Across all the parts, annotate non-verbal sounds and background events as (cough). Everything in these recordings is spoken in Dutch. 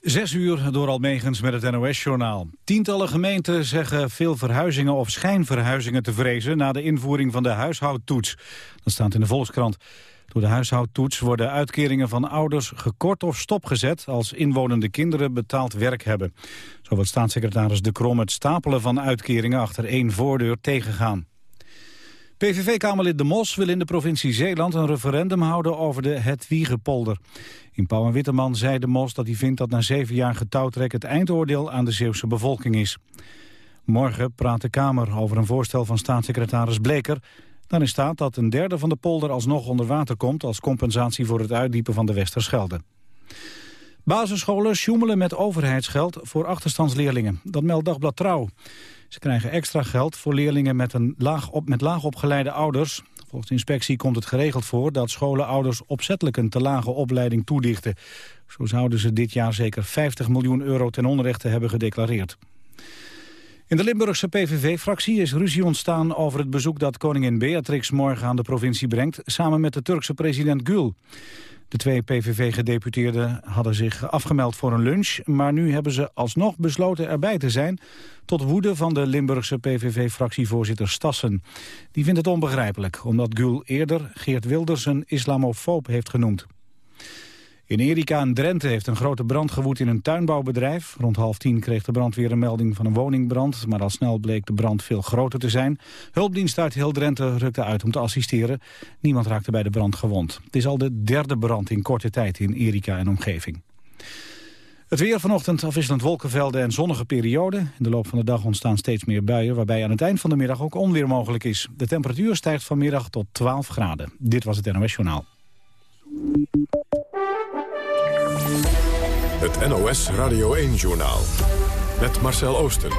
Zes uur door Almegens met het NOS-journaal. Tientallen gemeenten zeggen veel verhuizingen of schijnverhuizingen te vrezen... na de invoering van de huishoudtoets. Dat staat in de Volkskrant. Door de huishoudtoets worden uitkeringen van ouders gekort of stopgezet... als inwonende kinderen betaald werk hebben. Zo wordt staatssecretaris De Krom het stapelen van uitkeringen... achter één voordeur tegengaan. PVV-kamerlid De Mos wil in de provincie Zeeland een referendum houden over de Hetwiegepolder. In Pauw en Witteman zei De Mos dat hij vindt dat na zeven jaar getouwtrek het eindoordeel aan de Zeeuwse bevolking is. Morgen praat de Kamer over een voorstel van staatssecretaris Bleker. Daarin staat dat een derde van de polder alsnog onder water komt als compensatie voor het uitdiepen van de Westerschelde. Basisscholen sjoemelen met overheidsgeld voor achterstandsleerlingen. Dat meldt Dagblad Trouw. Ze krijgen extra geld voor leerlingen met, een laag op, met laag opgeleide ouders. Volgens de inspectie komt het geregeld voor dat scholen ouders opzettelijk een te lage opleiding toedichten. Zo zouden ze dit jaar zeker 50 miljoen euro ten onrechte hebben gedeclareerd. In de Limburgse PVV-fractie is ruzie ontstaan over het bezoek dat koningin Beatrix morgen aan de provincie brengt, samen met de Turkse president Gül. De twee PVV-gedeputeerden hadden zich afgemeld voor een lunch... maar nu hebben ze alsnog besloten erbij te zijn... tot woede van de Limburgse PVV-fractievoorzitter Stassen. Die vindt het onbegrijpelijk, omdat Gül eerder Geert Wilders een islamofoob heeft genoemd. In Erika en Drenthe heeft een grote brand gewoed in een tuinbouwbedrijf. Rond half tien kreeg de brandweer een melding van een woningbrand... maar al snel bleek de brand veel groter te zijn. Hulpdienst uit heel Drenthe rukte uit om te assisteren. Niemand raakte bij de brand gewond. Het is al de derde brand in korte tijd in Erika en omgeving. Het weer vanochtend afwisselend wolkenvelden en zonnige perioden. In de loop van de dag ontstaan steeds meer buien... waarbij aan het eind van de middag ook onweer mogelijk is. De temperatuur stijgt vanmiddag tot 12 graden. Dit was het NOS Journaal. Het NOS Radio 1-journaal. Met Marcel Oosten.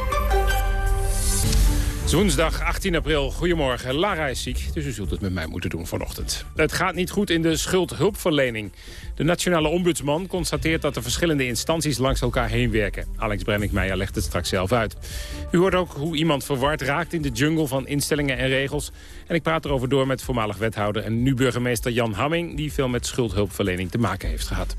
Woensdag 18 april. Goedemorgen. Lara is ziek, dus u zult het met mij moeten doen vanochtend. Het gaat niet goed in de schuldhulpverlening. De nationale ombudsman constateert dat de verschillende instanties langs elkaar heen werken. Alex Brenninkmeijer legt het straks zelf uit. U hoort ook hoe iemand verward raakt in de jungle van instellingen en regels. En ik praat erover door met voormalig wethouder en nu burgemeester Jan Hamming... die veel met schuldhulpverlening te maken heeft gehad.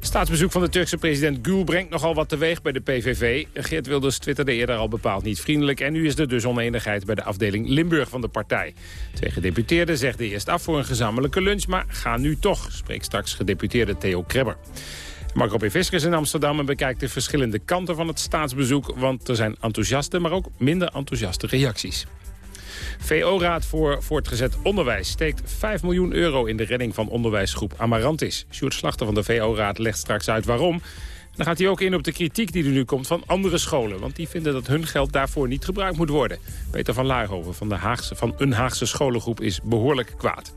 Staatsbezoek van de Turkse president Gül brengt nogal wat teweeg bij de PVV. Geert Wilders twitterde eerder al bepaald niet vriendelijk... en nu is er dus oneenigheid bij de afdeling Limburg van de partij. Twee gedeputeerden zegden eerst af voor een gezamenlijke lunch... maar gaan nu toch, spreekt straks gedeputeerde Theo Krebber. Marco P. Viskers in Amsterdam en bekijkt de verschillende kanten van het staatsbezoek... want er zijn enthousiaste, maar ook minder enthousiaste reacties. VO-raad voor voortgezet onderwijs steekt 5 miljoen euro in de redding van onderwijsgroep Amarantis. Sjoerd Slachter van de VO-raad legt straks uit waarom. Dan gaat hij ook in op de kritiek die er nu komt van andere scholen. Want die vinden dat hun geld daarvoor niet gebruikt moet worden. Peter van Laarhoven van, de Haagse, van een Haagse scholengroep is behoorlijk kwaad.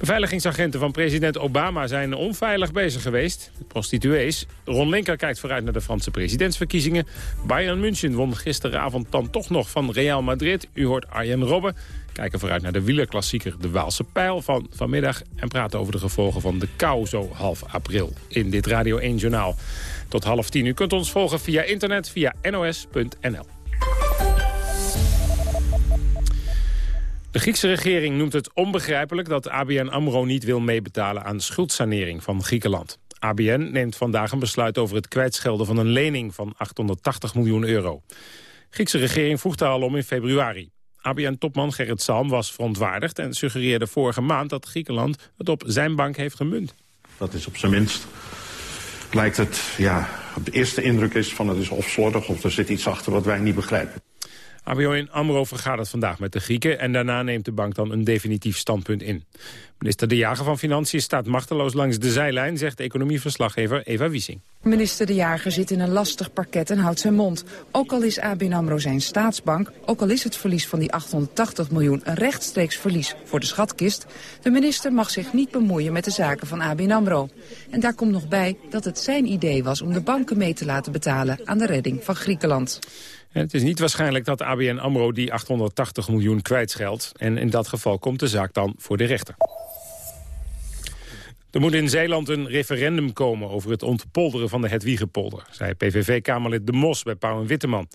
Beveiligingsagenten van president Obama zijn onveilig bezig geweest. De prostituees. Ron Linker kijkt vooruit naar de Franse presidentsverkiezingen. Bayern München won gisteravond dan toch nog van Real Madrid. U hoort Arjen Robben. Kijken vooruit naar de wielerklassieker De Waalse Pijl van vanmiddag. En praten over de gevolgen van de kou zo half april in dit Radio 1 Journaal. Tot half tien. U kunt ons volgen via internet via nos.nl. De Griekse regering noemt het onbegrijpelijk dat ABN AMRO niet wil meebetalen aan de schuldsanering van Griekenland. ABN neemt vandaag een besluit over het kwijtschelden van een lening van 880 miljoen euro. De Griekse regering vroeg daar al om in februari. ABN-topman Gerrit Salm was verontwaardigd en suggereerde vorige maand dat Griekenland het op zijn bank heeft gemunt. Dat is op zijn minst, lijkt het, ja, de eerste indruk is van het is of slordig of er zit iets achter wat wij niet begrijpen. ABN AMRO vergadert vandaag met de Grieken... en daarna neemt de bank dan een definitief standpunt in. Minister De Jager van Financiën staat machteloos langs de zijlijn... zegt economieverslaggever Eva Wiesing. Minister De Jager zit in een lastig parket en houdt zijn mond. Ook al is ABN AMRO zijn staatsbank... ook al is het verlies van die 880 miljoen een rechtstreeks verlies voor de schatkist... de minister mag zich niet bemoeien met de zaken van ABN AMRO. En daar komt nog bij dat het zijn idee was om de banken mee te laten betalen... aan de redding van Griekenland. En het is niet waarschijnlijk dat ABN AMRO die 880 miljoen kwijtscheldt. En in dat geval komt de zaak dan voor de rechter. Er moet in Zeeland een referendum komen over het ontpolderen van de Hetwiegepolder, zei PVV-kamerlid De Mos bij Pauw en Witteman.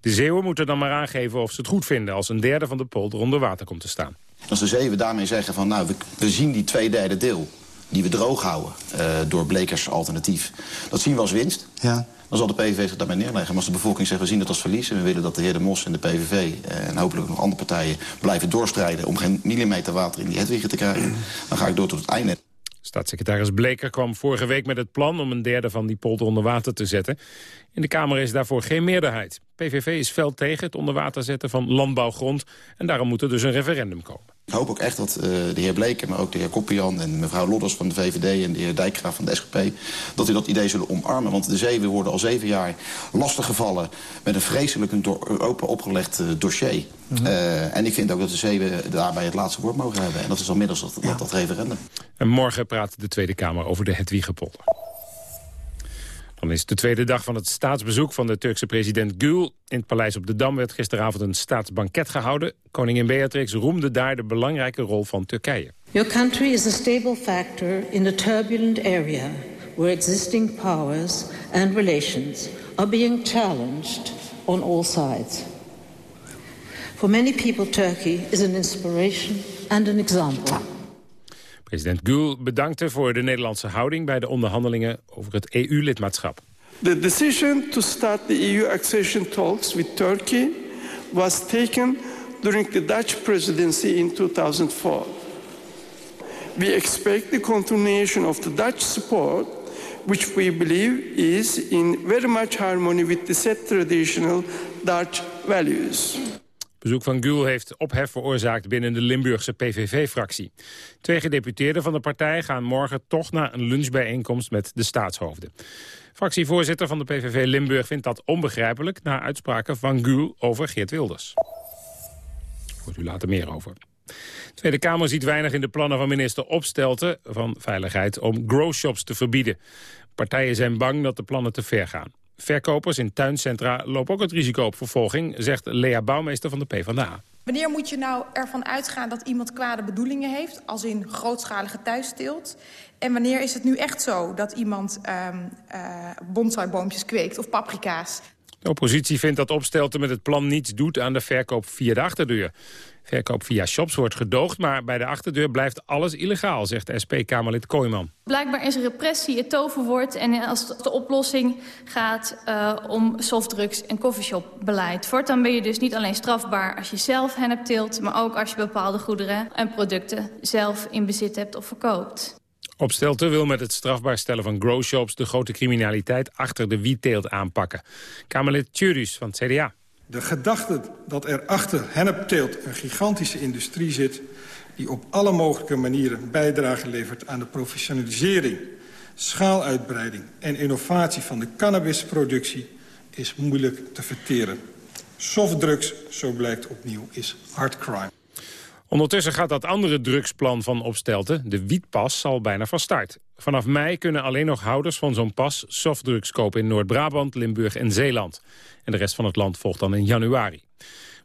De Zeeuwen moeten dan maar aangeven of ze het goed vinden als een derde van de polder onder water komt te staan. Als de Zeeuwen daarmee zeggen van nou, we, we zien die twee derde deel die we droog houden door Blekers alternatief. Dat zien we als winst. Ja. Dan zal de PVV zich daarbij neerleggen. Maar als de bevolking zegt, we zien het als verlies... en we willen dat de heer De Mos en de PVV en hopelijk nog andere partijen... blijven doorstrijden om geen millimeter water in die Hedwigen te krijgen... dan ga ik door tot het einde. Staatssecretaris Bleker kwam vorige week met het plan om een derde van die polder onder water te zetten. In de Kamer is daarvoor geen meerderheid. PVV is fel tegen het onder water zetten van landbouwgrond en daarom moet er dus een referendum komen. Ik hoop ook echt dat uh, de heer Bleker, maar ook de heer Koppian en mevrouw Lodders van de VVD en de heer Dijkgraaf van de SGP, dat u dat idee zullen omarmen. Want de zeeën worden al zeven jaar lastiggevallen met een vreselijk een door Europa opgelegd uh, dossier. Mm -hmm. uh, en ik vind ook dat de zeeën daarbij het laatste woord mogen hebben. En dat is al middels dat, dat, dat referendum. En morgen praat de Tweede Kamer over de Hedwiggepolder. Is de tweede dag van het staatsbezoek van de Turkse president Gül. In het paleis op de Dam werd gisteravond een staatsbanket gehouden. Koningin Beatrix roemde daar de belangrijke rol van Turkije. Your country is a stable factor in a turbulent area... where existing powers and relations are being challenged on all sides. For many people, Turkey is an inspiration and an example. President Gül bedankte voor de Nederlandse houding bij de onderhandelingen over het EU-lidmaatschap. The decision to start the EU accession talks with Turkey was taken during the Dutch presidency in 2004. We expect the continuation of the Dutch support, which we believe is in very much harmony with the set traditional Dutch values bezoek van Gül heeft ophef veroorzaakt binnen de Limburgse PVV-fractie. Twee gedeputeerden van de partij gaan morgen toch naar een lunchbijeenkomst met de staatshoofden. Fractievoorzitter van de PVV Limburg vindt dat onbegrijpelijk... na uitspraken van Gül over Geert Wilders. Hoort u later meer over. De Tweede Kamer ziet weinig in de plannen van minister Opstelten van Veiligheid om growshops te verbieden. Partijen zijn bang dat de plannen te ver gaan. Verkopers in tuincentra lopen ook het risico op vervolging, zegt Lea Bouwmeester van de PvdA. Wanneer moet je nou ervan uitgaan dat iemand kwade bedoelingen heeft... als in grootschalige thuisteelt? En wanneer is het nu echt zo dat iemand um, uh, bonsaiboompjes kweekt of paprika's? De oppositie vindt dat Opstelten met het plan niets doet aan de verkoop via de achterdeur. Verkoop via shops wordt gedoogd, maar bij de achterdeur blijft alles illegaal, zegt SP-Kamerlid Kooijman. Blijkbaar is repressie het toverwoord en als de oplossing gaat uh, om softdrugs en coffeeshopbeleid. Voortaan ben je dus niet alleen strafbaar als je zelf hennep teelt, maar ook als je bepaalde goederen en producten zelf in bezit hebt of verkoopt. Opstelten wil met het strafbaar stellen van growshops de grote criminaliteit achter de wietteelt aanpakken. Kamerlid Tjurus van het CDA. De gedachte dat er achter hennepteelt een gigantische industrie zit... die op alle mogelijke manieren bijdrage levert aan de professionalisering... schaaluitbreiding en innovatie van de cannabisproductie... is moeilijk te verteren. Softdrugs, zo blijkt opnieuw, is hard crime. Ondertussen gaat dat andere drugsplan van Opstelten, de wietpas, al bijna van start. Vanaf mei kunnen alleen nog houders van zo'n pas softdrugs kopen in Noord-Brabant, Limburg en Zeeland. En de rest van het land volgt dan in januari.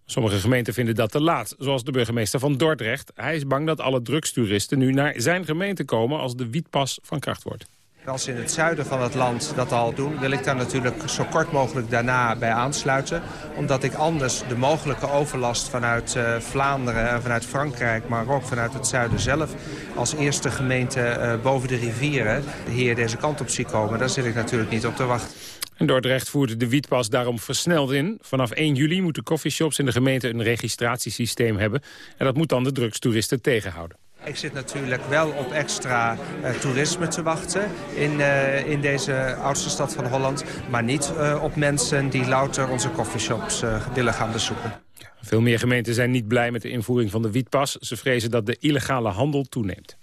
Sommige gemeenten vinden dat te laat, zoals de burgemeester van Dordrecht. Hij is bang dat alle drugstoeristen nu naar zijn gemeente komen als de wietpas van kracht wordt. Als in het zuiden van het land dat al doen, wil ik daar natuurlijk zo kort mogelijk daarna bij aansluiten. Omdat ik anders de mogelijke overlast vanuit uh, Vlaanderen en vanuit Frankrijk, maar ook vanuit het zuiden zelf, als eerste gemeente uh, boven de rivieren hier deze kant op zie komen. Daar zit ik natuurlijk niet op te wachten. En Dordrecht voert de wietpas daarom versneld in. Vanaf 1 juli moeten coffeeshops in de gemeente een registratiesysteem hebben. En dat moet dan de drugstoeristen tegenhouden. Ik zit natuurlijk wel op extra uh, toerisme te wachten in, uh, in deze oudste stad van Holland. Maar niet uh, op mensen die louter onze coffeeshops willen gaan bezoeken. Veel meer gemeenten zijn niet blij met de invoering van de wietpas. Ze vrezen dat de illegale handel toeneemt.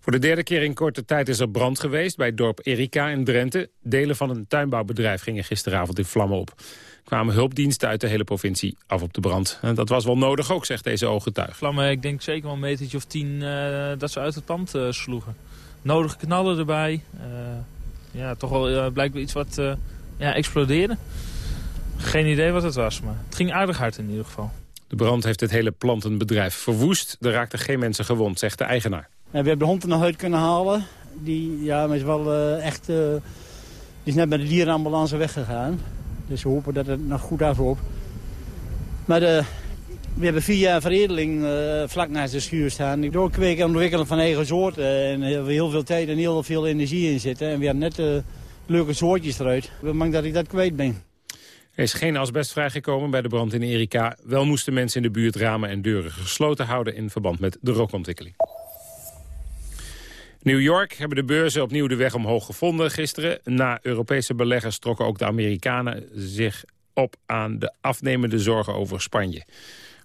Voor de derde keer in korte tijd is er brand geweest bij dorp Erika in Drenthe. Delen van een tuinbouwbedrijf gingen gisteravond in vlammen op kwamen hulpdiensten uit de hele provincie af op de brand. En dat was wel nodig ook, zegt deze ooggetuig. Vlammen, ik denk zeker wel een metertje of tien uh, dat ze uit het pand uh, sloegen. Nodige knallen erbij. Uh, ja, toch wel blijkbaar iets wat ja, explodeerde. Geen idee wat het was, maar het ging aardig hard in ieder geval. De brand heeft het hele plantenbedrijf verwoest. Er raakten geen mensen gewond, zegt de eigenaar. we hebben de hond er nog uit kunnen halen. Die ja, maar is wel echt... die is net met de dierenambulance weggegaan. Dus we hopen dat het nog goed afloopt. Maar de, We hebben vier jaar veredeling uh, vlak naast de schuur staan. Ik doe kweken en ontwikkelen van eigen soorten. En er hebben heel veel tijd en heel veel energie in zitten. En we hebben net uh, leuke soortjes eruit. Ik ben dat ik dat kwijt ben. Er is geen asbest vrijgekomen bij de brand in Erika. Wel moesten mensen in de buurt ramen en deuren gesloten houden... in verband met de rookontwikkeling. New York hebben de beurzen opnieuw de weg omhoog gevonden gisteren. Na Europese beleggers trokken ook de Amerikanen zich op aan de afnemende zorgen over Spanje.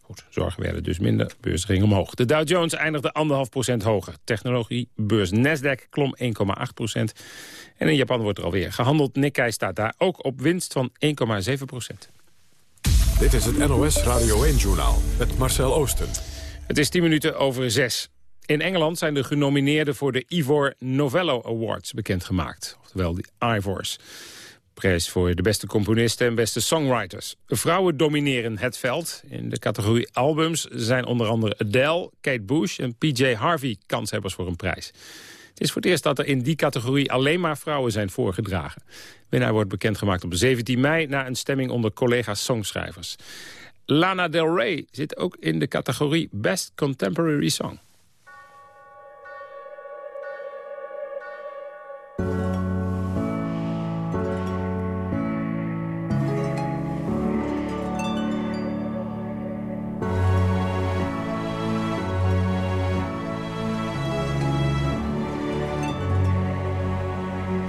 Goed, zorgen werden dus minder, beurs ging omhoog. De Dow Jones eindigde 1,5 procent hoger. Technologiebeurs Nasdaq klom 1,8 procent. En in Japan wordt er alweer gehandeld. Nikkei staat daar ook op winst van 1,7 procent. Dit is het NOS Radio 1-journaal met Marcel Oosten. Het is 10 minuten over 6. In Engeland zijn de genomineerden voor de Ivor Novello Awards bekendgemaakt. Oftewel de Ivors. Prijs voor de beste componisten en beste songwriters. Vrouwen domineren het veld. In de categorie albums zijn onder andere Adele, Kate Bush en PJ Harvey kanshebbers voor een prijs. Het is voor het eerst dat er in die categorie alleen maar vrouwen zijn voorgedragen. Winnaar wordt bekendgemaakt op 17 mei na een stemming onder collega's songschrijvers. Lana Del Rey zit ook in de categorie Best Contemporary Song.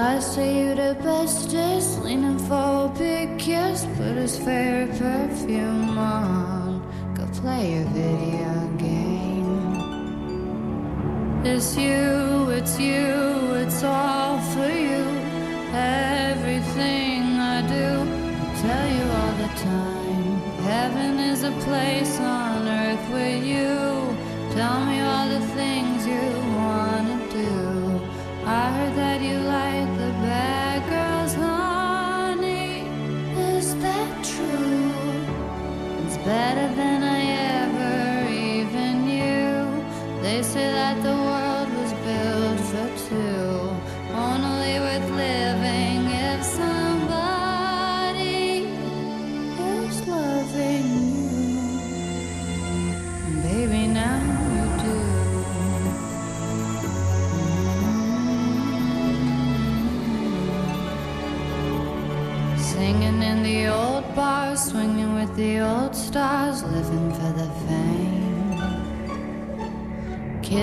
I say you the bestest, leaning for a big kiss, put his favorite perfume on go play a video game. It's you, it's you, it's all for you. Everything I do, I tell you all the time. Heaven is a place on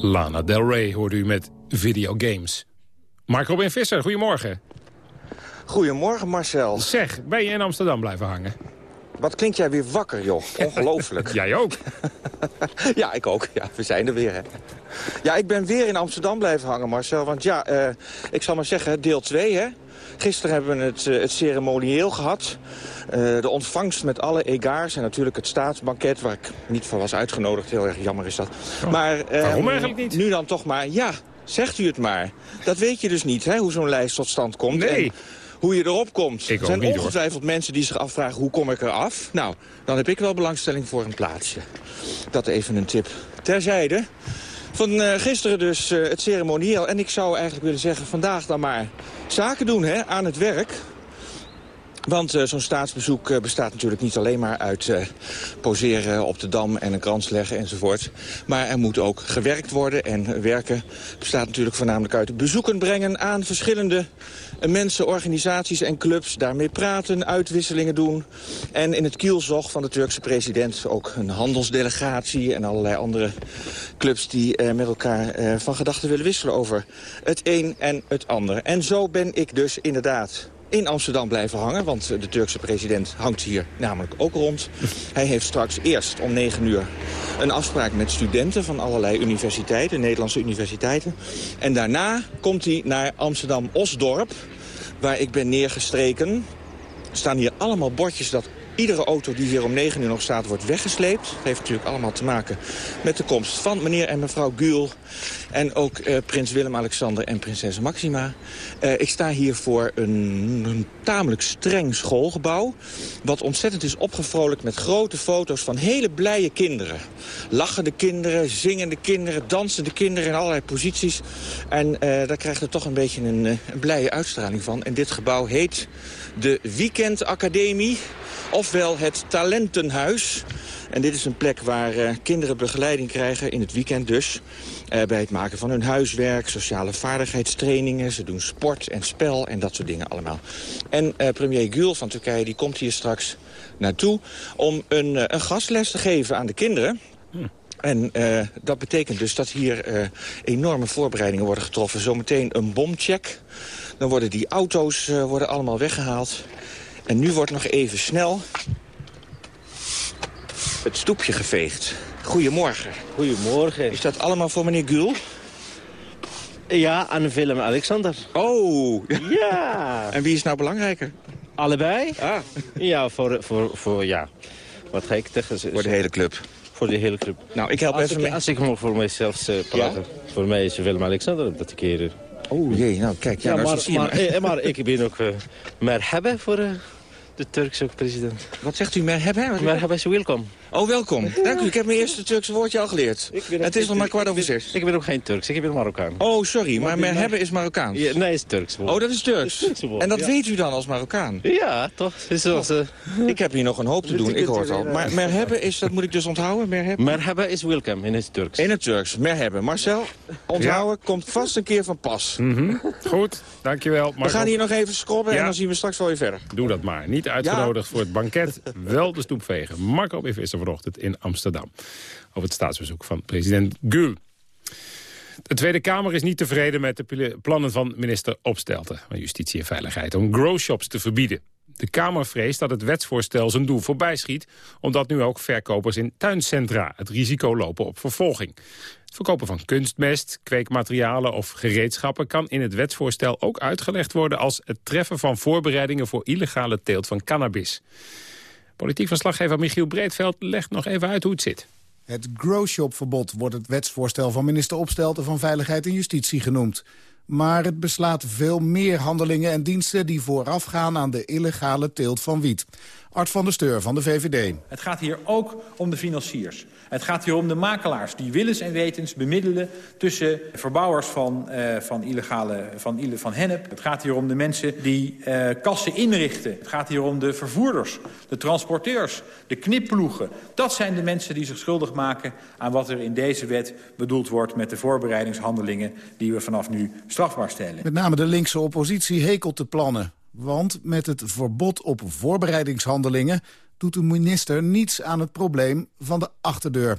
Lana Del Rey hoorde u met videogames. Mark Robin Visser, goedemorgen. Goedemorgen Marcel. Zeg, ben je in Amsterdam blijven hangen? Wat klinkt jij weer wakker, joh. (laughs) Ongelooflijk. Jij ook. (laughs) ja, ik ook. Ja, we zijn er weer, hè. Ja, ik ben weer in Amsterdam blijven hangen, Marcel. Want ja, uh, ik zal maar zeggen, deel 2, hè. Gisteren hebben we het, uh, het ceremonieel gehad. Uh, de ontvangst met alle egaars en natuurlijk het staatsbanket... waar ik niet voor was uitgenodigd. Heel erg jammer is dat. Oh. Maar, Waarom eigenlijk niet? Nu dan toch maar, ja, zegt u het maar. Dat weet je dus niet, hè, hoe zo'n lijst tot stand komt. Nee. En hoe je erop komt. Er zijn hoor. ongetwijfeld mensen die zich afvragen hoe kom ik eraf. Nou, dan heb ik wel belangstelling voor een plaatsje. Dat even een tip terzijde. Van uh, gisteren dus uh, het ceremonieel. En ik zou eigenlijk willen zeggen, vandaag dan maar zaken doen hè, aan het werk. Want uh, zo'n staatsbezoek uh, bestaat natuurlijk niet alleen maar uit uh, poseren op de Dam en een krans leggen enzovoort. Maar er moet ook gewerkt worden. En werken bestaat natuurlijk voornamelijk uit bezoeken brengen aan verschillende mensen, organisaties en clubs. Daarmee praten, uitwisselingen doen. En in het kielzog van de Turkse president ook een handelsdelegatie en allerlei andere clubs die met elkaar van gedachten willen wisselen over het een en het ander. En zo ben ik dus inderdaad in Amsterdam blijven hangen. Want de Turkse president hangt hier namelijk ook rond. Hij heeft straks eerst om 9 uur een afspraak met studenten van allerlei universiteiten, Nederlandse universiteiten. En daarna komt hij naar Amsterdam-Osdorp, waar ik ben neergestreken. Er staan hier allemaal bordjes dat iedere auto die hier om 9 uur nog staat wordt weggesleept. Dat heeft natuurlijk allemaal te maken met de komst van meneer en mevrouw Gül. En ook uh, prins Willem-Alexander en prinses Maxima. Uh, ik sta hier voor een, tamelijk streng schoolgebouw. Wat ontzettend is opgevrolijkt met grote foto's van hele blije kinderen. Lachende kinderen, zingende kinderen, dansende kinderen in allerlei posities. En uh, daar krijgt het toch een beetje een, een blije uitstraling van. En dit gebouw heet de Weekendacademie. Ofwel het Talentenhuis. En dit is een plek waar uh, kinderen begeleiding krijgen, in het weekend dus. Uh, bij het maken van hun huiswerk, sociale vaardigheidstrainingen. Ze doen sport en spel en dat soort dingen allemaal. En uh, premier Gül van Turkije die komt hier straks naartoe... om een, een gastles te geven aan de kinderen... Hm. En uh, dat betekent dus dat hier uh, enorme voorbereidingen worden getroffen. Zometeen een bomcheck. Dan worden die auto's uh, worden allemaal weggehaald. En nu wordt nog even snel het stoepje geveegd. Goedemorgen. Goedemorgen. Is dat allemaal voor meneer Gül? Ja, aan Willem-Alexander. Oh. Ja. (laughs) en wie is nou belangrijker? Allebei. Ah. Ja, voor, voor, voor ja. Wat ga ik tegen Voor de hele club. Voor de hele club. Nou, ik help als even ik, mee. Als ik mag voor mijzelf uh, praten. Ja? Voor mij is Willem-Alexander dat keer. Oh jee, nou kijk. Ja, ja nou, maar, zie je maar, maar. maar ik ben ook uh, meer hebben voor... Uh, de Turkse president. Wat zegt u, merhaba? Merhaba is welkom. Oh, welkom. Dank u. Ik heb mijn eerste Turkse woordje al geleerd. Het is nog maar kwart over zes. Ik ben ook geen Turks, ik ben Marokkaan. Oh, sorry, maar merhaba is Marokkaans. Ja, nee, is Turks woord. Oh, dat is Turks. Turks woord, en dat ja. weet u dan als Marokkaan? Ja, toch. Is zoals, uh... Ik heb hier nog een hoop te (laughs) doen, ik hoor het al. Maar merhaba is, dat moet ik dus onthouden? Merhaba, merhaba is welkom in het Turks. In het Turks, merhaba. Marcel, onthouden, ja. komt vast een keer van pas. Mm -hmm. Goed, dankjewel. Marco. We gaan hier nog even scrobben ja. en dan zien we straks wel weer verder. Doe dat maar. Niet uitgenodigd voor het banket, wel de stoep vegen. Marco B. Visser vanochtend in Amsterdam. Over het staatsbezoek van president Gül. De Tweede Kamer is niet tevreden met de plannen van minister Opstelten... van Justitie en Veiligheid om growshops te verbieden. De Kamer vreest dat het wetsvoorstel zijn doel voorbij schiet... omdat nu ook verkopers in tuincentra het risico lopen op vervolging. Het verkopen van kunstmest, kweekmaterialen of gereedschappen... kan in het wetsvoorstel ook uitgelegd worden als het treffen van voorbereidingen... voor illegale teelt van cannabis. Politiek verslaggever Michiel Breedveld legt nog even uit hoe het zit. Het growshopverbod wordt het wetsvoorstel van minister Opstelten van Veiligheid en Justitie genoemd. Maar het beslaat veel meer handelingen en diensten die voorafgaan aan de illegale teelt van wiet. Art van der Steur van de VVD. Het gaat hier ook om de financiers. Het gaat hier om de makelaars die willens en wetens bemiddelen... tussen verbouwers van, uh, van, illegale, van, van hennep. Het gaat hier om de mensen die uh, kassen inrichten. Het gaat hier om de vervoerders, de transporteurs, de knipploegen. Dat zijn de mensen die zich schuldig maken aan wat er in deze wet bedoeld wordt... met de voorbereidingshandelingen die we vanaf nu strafbaar stellen. Met name de linkse oppositie hekelt de plannen. Want met het verbod op voorbereidingshandelingen doet de minister niets aan het probleem van de achterdeur.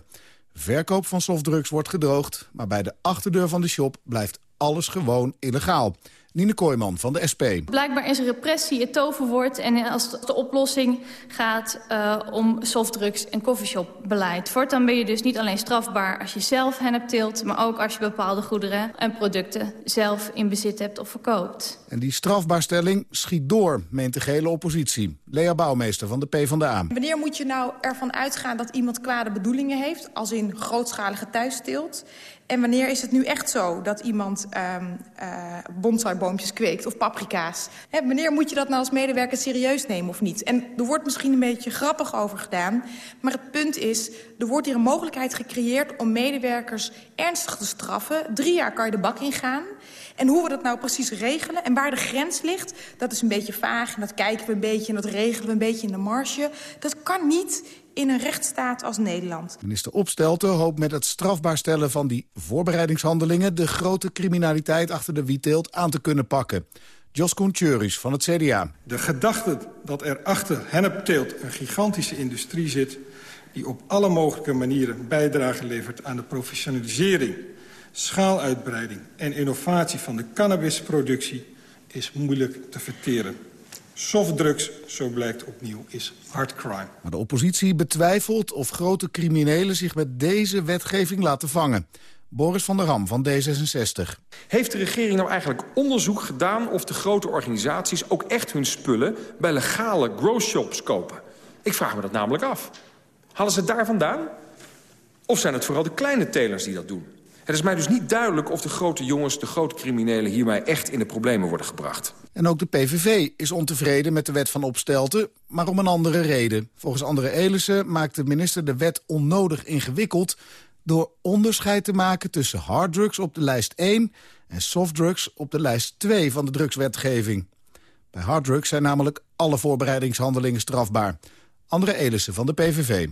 Verkoop van softdrugs wordt gedroogd, maar bij de achterdeur van de shop blijft alles gewoon illegaal. Nine Kooijman van de SP. Blijkbaar is repressie het toverwoord en als de oplossing gaat uh, om softdrugs en coffeeshopbeleid. Voortaan ben je dus niet alleen strafbaar als je zelf hennep teelt, maar ook als je bepaalde goederen en producten zelf in bezit hebt of verkoopt. En die strafbaarstelling schiet door, meent de gele oppositie. Lea Bouwmeester van de PvdA. Wanneer moet je nou ervan uitgaan dat iemand kwade bedoelingen heeft, als in grootschalige thuisteelt? En wanneer is het nu echt zo dat iemand um, uh, bonsaiboompjes kweekt of paprika's? He, wanneer moet je dat nou als medewerker serieus nemen of niet? En er wordt misschien een beetje grappig over gedaan. Maar het punt is, er wordt hier een mogelijkheid gecreëerd om medewerkers ernstig te straffen. Drie jaar kan je de bak ingaan. En hoe we dat nou precies regelen en waar de grens ligt... dat is een beetje vaag en dat kijken we een beetje... en dat regelen we een beetje in de marge. Dat kan niet in een rechtsstaat als Nederland. Minister Opstelten hoopt met het strafbaar stellen van die voorbereidingshandelingen... de grote criminaliteit achter de wietteelt aan te kunnen pakken. Jos Koentjuris van het CDA. De gedachte dat er achter hennepteelt een gigantische industrie zit... die op alle mogelijke manieren bijdrage levert aan de professionalisering schaaluitbreiding en innovatie van de cannabisproductie is moeilijk te verteren. Softdrugs, zo blijkt opnieuw, is hard crime. Maar de oppositie betwijfelt of grote criminelen zich met deze wetgeving laten vangen. Boris van der Ham van D66. Heeft de regering nou eigenlijk onderzoek gedaan... of de grote organisaties ook echt hun spullen... bij legale growshops kopen? Ik vraag me dat namelijk af. Halen ze het daar vandaan? Of zijn het vooral de kleine telers die dat doen? Het is mij dus niet duidelijk of de grote jongens, de grote criminelen... hiermee echt in de problemen worden gebracht. En ook de PVV is ontevreden met de wet van Opstelten, maar om een andere reden. Volgens andere Elissen maakt de minister de wet onnodig ingewikkeld... door onderscheid te maken tussen harddrugs op de lijst 1... en softdrugs op de lijst 2 van de drugswetgeving. Bij harddrugs zijn namelijk alle voorbereidingshandelingen strafbaar. Andere Elissen van de PVV.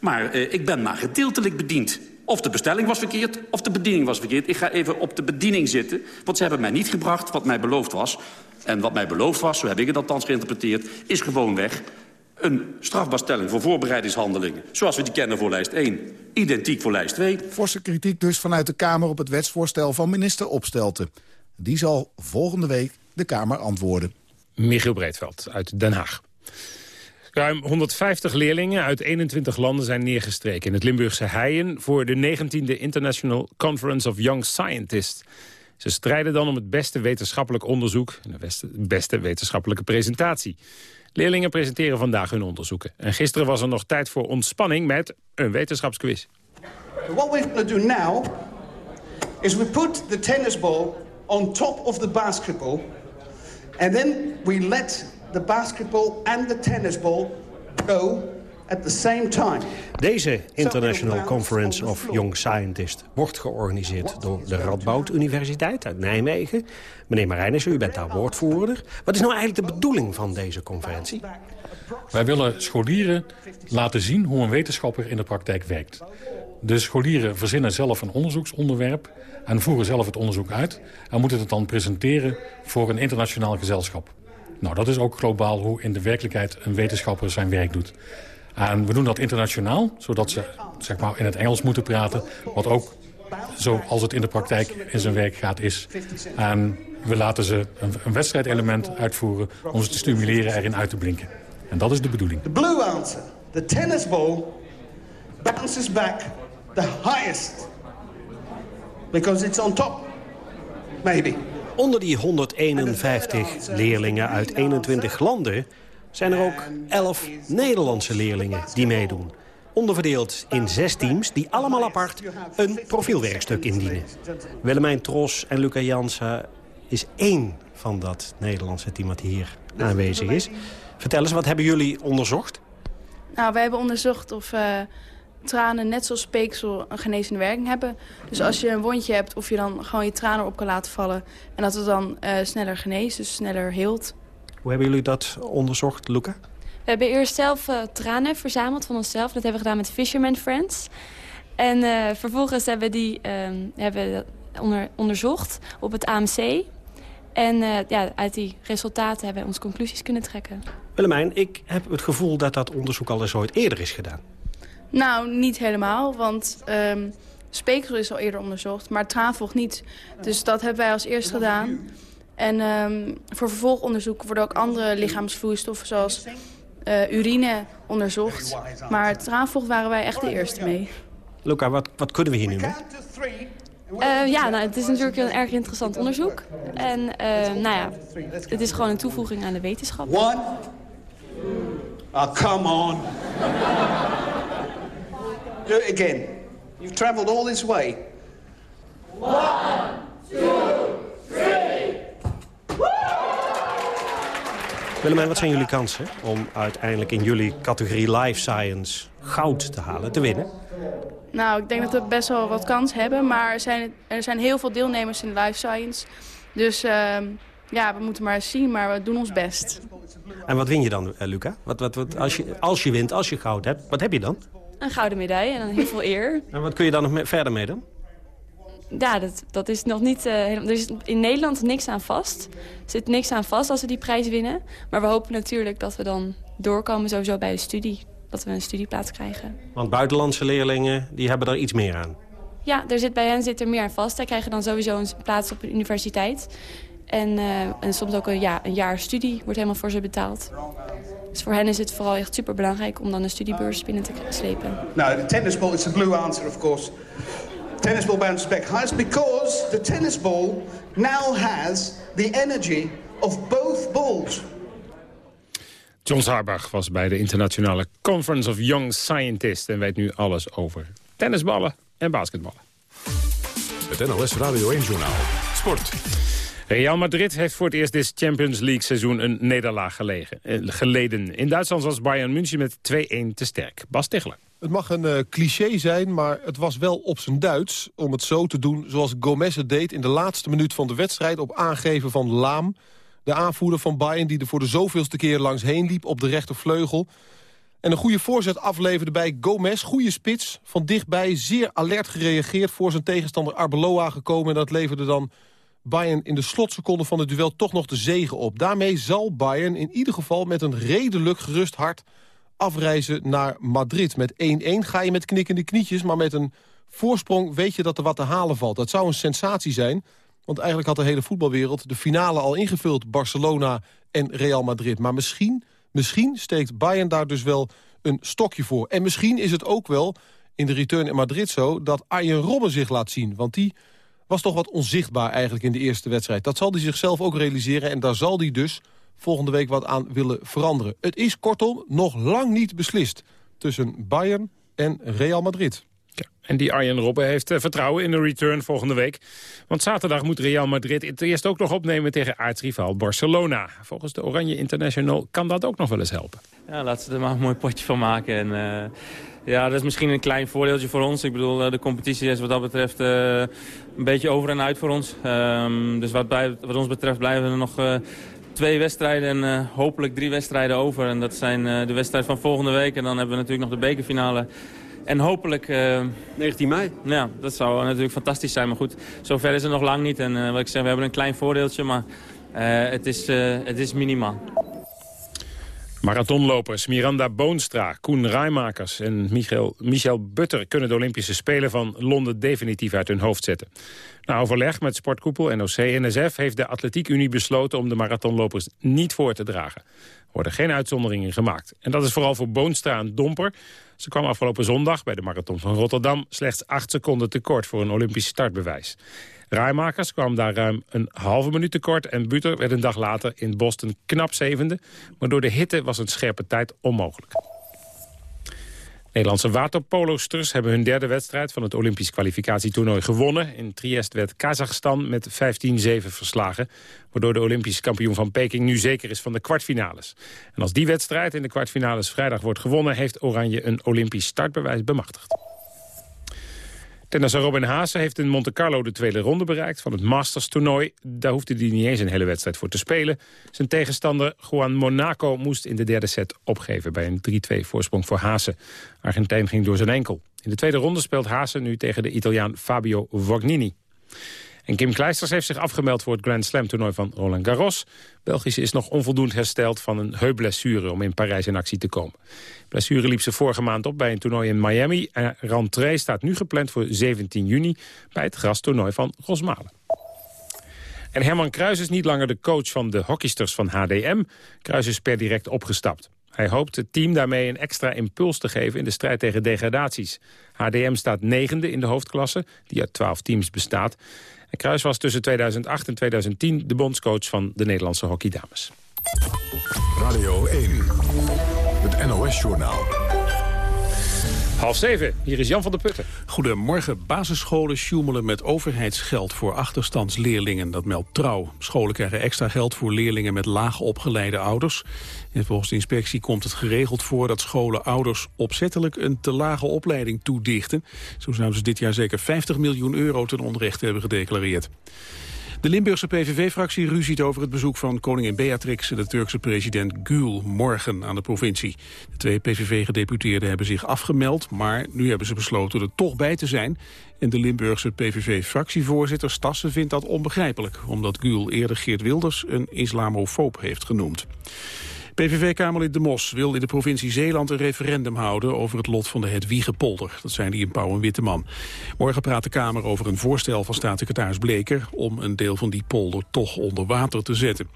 Maar eh, ik ben maar gedeeltelijk bediend. Of de bestelling was verkeerd, of de bediening was verkeerd. Ik ga even op de bediening zitten, want ze hebben mij niet gebracht wat mij beloofd was. En wat mij beloofd was, zo heb ik het althans geïnterpreteerd... is gewoonweg een strafbaarstelling voor voorbereidingshandelingen... zoals we die kennen voor lijst 1. Identiek voor lijst 2. Forse kritiek dus vanuit de Kamer op het wetsvoorstel van minister Opstelten. Die zal volgende week de Kamer antwoorden. Michiel Breedveld uit Den Haag. Ruim 150 leerlingen uit 21 landen zijn neergestreken in het Limburgse Heijen... voor de 19e International Conference of Young Scientists. Ze strijden dan om het beste wetenschappelijk onderzoek... en de beste wetenschappelijke presentatie. Leerlingen presenteren vandaag hun onderzoeken. En gisteren was er nog tijd voor ontspanning met een wetenschapsquiz. What we're going to do now is we put the tennis ball on top of the basketball... and then we let the basketball and the tennis ball go at the same time. Deze International Conference of Young Scientists wordt georganiseerd door de Radboud Universiteit uit Nijmegen. Meneer Marijnissen, u bent daar woordvoerder. Wat is nou eigenlijk de bedoeling van deze conferentie? Wij willen scholieren laten zien hoe een wetenschapper in de praktijk werkt. De scholieren verzinnen zelf een onderzoeksonderwerp en voeren zelf het onderzoek uit... en moeten het dan presenteren voor een internationaal gezelschap. Nou, dat is ook globaal hoe in de werkelijkheid een wetenschapper zijn werk doet. En we doen dat internationaal, zodat ze zeg maar, in het Engels moeten praten. Wat ook, zoals het in de praktijk in zijn werk gaat, is. En we laten ze een, een wedstrijdelement uitvoeren om ze te stimuleren erin uit te blinken. En dat is de bedoeling. The blue answer, the tennis ball, bounces back the highest. Because it's on top, maybe. Onder die 151 leerlingen uit 21 landen zijn er ook 11 Nederlandse leerlingen die meedoen. Onderverdeeld in zes teams die allemaal apart een profielwerkstuk indienen. Willemijn Tros en Luca Jansen is één van dat Nederlandse team dat hier aanwezig is. Vertel eens, wat hebben jullie onderzocht? Nou, wij hebben onderzocht of uh, tranen net zoals speeksel een genezende werking hebben. Dus als je een wondje hebt, of je dan gewoon je tranen op kan laten vallen... en dat het dan uh, sneller geneest, dus sneller heelt. Hoe hebben jullie dat onderzocht, Luca? We hebben eerst zelf uh, tranen verzameld van onszelf. Dat hebben we gedaan met Fisherman Friends. En uh, vervolgens hebben we die uh, hebben onder, onderzocht op het AMC. En uh, ja, uit die resultaten hebben we onze conclusies kunnen trekken. Willemijn, ik heb het gevoel dat dat onderzoek al eens ooit eerder is gedaan. Nou, niet helemaal, want um, speeksel is al eerder onderzocht, maar traanvocht niet. Dus dat hebben wij als eerst gedaan. En um, voor vervolgonderzoek worden ook andere lichaamsvloeistoffen zoals uh, urine onderzocht. Maar traanvocht waren wij echt de eerste mee. Luca, wat, wat kunnen we hier nu mee? Uh, ja, nou, het is natuurlijk een erg interessant onderzoek. En uh, nou ja, het is gewoon een toevoeging aan de wetenschap. One. Oh, come on. Do it again. You've traveled all this way. One, two, three. Willemijn, wat zijn jullie kansen om uiteindelijk in jullie categorie Life Science goud te halen, te winnen? Nou, ik denk dat we best wel wat kans hebben. Maar er zijn, er zijn heel veel deelnemers in life science. Dus uh, ja, we moeten maar eens zien, maar we doen ons best. En wat win je dan, uh, Luca? Wat, wat, wat, als, je, als je wint, als je goud hebt, wat heb je dan? Een gouden medaille en dan heel veel eer. En wat kun je dan nog mee, verder mee dan? Ja, dat, dat is nog niet... Uh, er is in Nederland niks aan vast. Er zit niks aan vast als we die prijs winnen. Maar we hopen natuurlijk dat we dan doorkomen sowieso bij de studie dat we een studieplaats krijgen. Want buitenlandse leerlingen die hebben daar iets meer aan? Ja, er zit, bij hen zit er meer aan vast. Zij krijgen dan sowieso een plaats op de universiteit. En, uh, en soms ook een, ja, een jaar studie wordt helemaal voor ze betaald. Dus voor hen is het vooral echt super belangrijk om dan een studiebeurs binnen te slepen. Nou, de tennis ball is the blue answer, of course. Tennis ball bounces back highest because the tennis ball now has the energy of both balls. John Zarbach was bij de internationale Conference of Young Scientists... en weet nu alles over tennisballen en basketballen. Het NLS Radio 1-journaal. Sport. Real Madrid heeft voor het eerst dit Champions League seizoen een nederlaag eh, geleden. In Duitsland was Bayern München met 2-1 te sterk. Bas Tichler. Het mag een uh, cliché zijn, maar het was wel op zijn Duits... om het zo te doen zoals Gomez het deed in de laatste minuut van de wedstrijd... op aangeven van Laam. De aanvoerder van Bayern die er voor de zoveelste keer langs heen liep op de rechtervleugel. En een goede voorzet afleverde bij Gomez. Goede spits, van dichtbij zeer alert gereageerd voor zijn tegenstander Arbeloa gekomen. En dat leverde dan Bayern in de slotseconde van het duel toch nog de zegen op. Daarmee zal Bayern in ieder geval met een redelijk gerust hart afreizen naar Madrid. Met 1-1 ga je met knikkende knietjes, maar met een voorsprong weet je dat er wat te halen valt. Dat zou een sensatie zijn, want eigenlijk had de hele voetbalwereld de finale al ingevuld. Barcelona en Real Madrid. Maar misschien, misschien steekt Bayern daar dus wel een stokje voor. En misschien is het ook wel in de return in Madrid zo... dat Arjen Robben zich laat zien. Want die was toch wat onzichtbaar eigenlijk in de eerste wedstrijd. Dat zal hij zichzelf ook realiseren. En daar zal hij dus volgende week wat aan willen veranderen. Het is kortom nog lang niet beslist tussen Bayern en Real Madrid. En die Arjen Robben heeft uh, vertrouwen in de return volgende week. Want zaterdag moet Real Madrid het eerst ook nog opnemen tegen aartsrivaal Barcelona. Volgens de Oranje International kan dat ook nog wel eens helpen. Ja, laten ze er maar een mooi potje van maken. En, uh, ja, dat is misschien een klein voordeeltje voor ons. Ik bedoel, uh, de competitie is wat dat betreft een beetje over en uit voor ons. Um, dus wat, bij, wat ons betreft blijven er nog twee wedstrijden en hopelijk drie wedstrijden over. En dat zijn de wedstrijd van volgende week. En dan hebben we natuurlijk nog de bekerfinale. En hopelijk... Uh, 19 mei. Ja, dat zou natuurlijk fantastisch zijn. Maar goed, zover is het nog lang niet. En wat ik zeg, we hebben een klein voordeeltje, maar het, is, het is minimaal. Marathonlopers Miranda Boonstra, Koen Rijmakers en Michael, Michel Butter... kunnen de Olympische Spelen van Londen definitief uit hun hoofd zetten. Na overleg met sportkoepel NOC-NSF heeft de Atletiek Unie besloten... om de marathonlopers niet voor te dragen. Er worden geen uitzonderingen gemaakt. En dat is vooral voor Boonstra een domper. Ze kwam afgelopen zondag bij de marathon van Rotterdam... slechts acht seconden tekort voor een Olympisch startbewijs. Rijmakers kwam daar ruim een halve minuut tekort... en Buter werd een dag later in Boston knap zevende. Maar door de hitte was een scherpe tijd onmogelijk. Nederlandse waterpolosters hebben hun derde wedstrijd van het Olympisch kwalificatietoernooi gewonnen. In Triest werd Kazachstan met 15-7 verslagen, waardoor de Olympisch kampioen van Peking nu zeker is van de kwartfinales. En als die wedstrijd in de kwartfinales vrijdag wordt gewonnen, heeft Oranje een Olympisch startbewijs bemachtigd. Tennisser Robin Haase heeft in Monte Carlo de tweede ronde bereikt van het Masters-toernooi. Daar hoefde hij niet eens een hele wedstrijd voor te spelen. Zijn tegenstander Juan Monaco moest in de derde set opgeven... bij een 3-2 voorsprong voor Haase. Argentijn ging door zijn enkel. In de tweede ronde speelt Haase nu tegen de Italiaan Fabio Vognini. En Kim Kleisters heeft zich afgemeld voor het Grand Slam toernooi van Roland Garros. Belgische is nog onvoldoende hersteld van een heupblessure om in Parijs in actie te komen. Blessure liep ze vorige maand op bij een toernooi in Miami. En rentree staat nu gepland voor 17 juni bij het grastoernooi van Rosmalen. En Herman Kruijs is niet langer de coach van de hockeysters van HDM. Kruijs is per direct opgestapt. Hij hoopt het team daarmee een extra impuls te geven in de strijd tegen degradaties. HDM staat negende in de hoofdklasse, die uit 12 teams bestaat. En Kruijs was tussen 2008 en 2010 de bondscoach van de Nederlandse hockeydames. Radio 1, het NOS-journaal. Half zeven, hier is Jan van der Putten. Goedemorgen. Basisscholen sjoemelen met overheidsgeld voor achterstandsleerlingen. Dat meldt Trouw. Scholen krijgen extra geld voor leerlingen met laag opgeleide ouders. En volgens de inspectie komt het geregeld voor dat scholen ouders opzettelijk een te lage opleiding toedichten. Zo zouden ze dit jaar zeker 50 miljoen euro ten onrechte hebben gedeclareerd. De Limburgse PVV-fractie ruziet over het bezoek van koningin Beatrix... en de Turkse president Gül morgen aan de provincie. De twee PVV-gedeputeerden hebben zich afgemeld... maar nu hebben ze besloten er toch bij te zijn. En de Limburgse PVV-fractievoorzitter Stassen vindt dat onbegrijpelijk... omdat Gül eerder Geert Wilders een islamofoob heeft genoemd. PVV-kamerlid De Mos wil in de provincie Zeeland een referendum houden over het lot van de Hedwiegepolder. Dat zijn die in Pauw en Witteman. Morgen praat de Kamer over een voorstel van staatssecretaris Bleker om een deel van die polder toch onder water te zetten.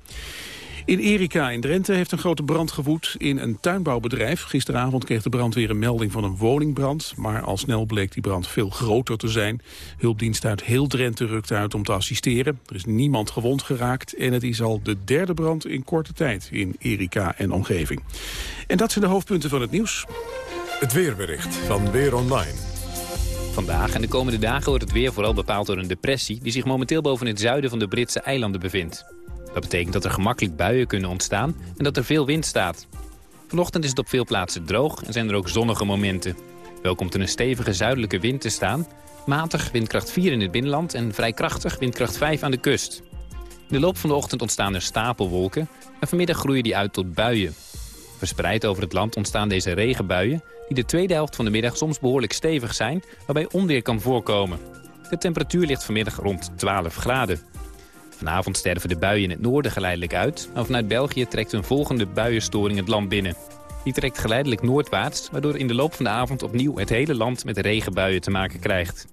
In Erika in Drenthe heeft een grote brand gewoed in een tuinbouwbedrijf. Gisteravond kreeg de brandweer een melding van een woningbrand. Maar al snel bleek die brand veel groter te zijn. Hulpdienst uit heel Drenthe rukt uit om te assisteren. Er is niemand gewond geraakt en het is al de derde brand in korte tijd in Erika en omgeving. En dat zijn de hoofdpunten van het nieuws. Het weerbericht van Weer Online. Vandaag en de komende dagen wordt het weer vooral bepaald door een depressie... die zich momenteel boven het zuiden van de Britse eilanden bevindt. Dat betekent dat er gemakkelijk buien kunnen ontstaan en dat er veel wind staat. Vanochtend is het op veel plaatsen droog en zijn er ook zonnige momenten. Wel komt er een stevige zuidelijke wind te staan. Matig windkracht 4 in het binnenland en vrij krachtig windkracht 5 aan de kust. In de loop van de ochtend ontstaan er stapelwolken en vanmiddag groeien die uit tot buien. Verspreid over het land ontstaan deze regenbuien... die de tweede helft van de middag soms behoorlijk stevig zijn... waarbij onweer kan voorkomen. De temperatuur ligt vanmiddag rond 12 graden. Vanavond sterven de buien in het noorden geleidelijk uit... maar vanuit België trekt een volgende buienstoring het land binnen. Die trekt geleidelijk noordwaarts... waardoor in de loop van de avond opnieuw het hele land met regenbuien te maken krijgt.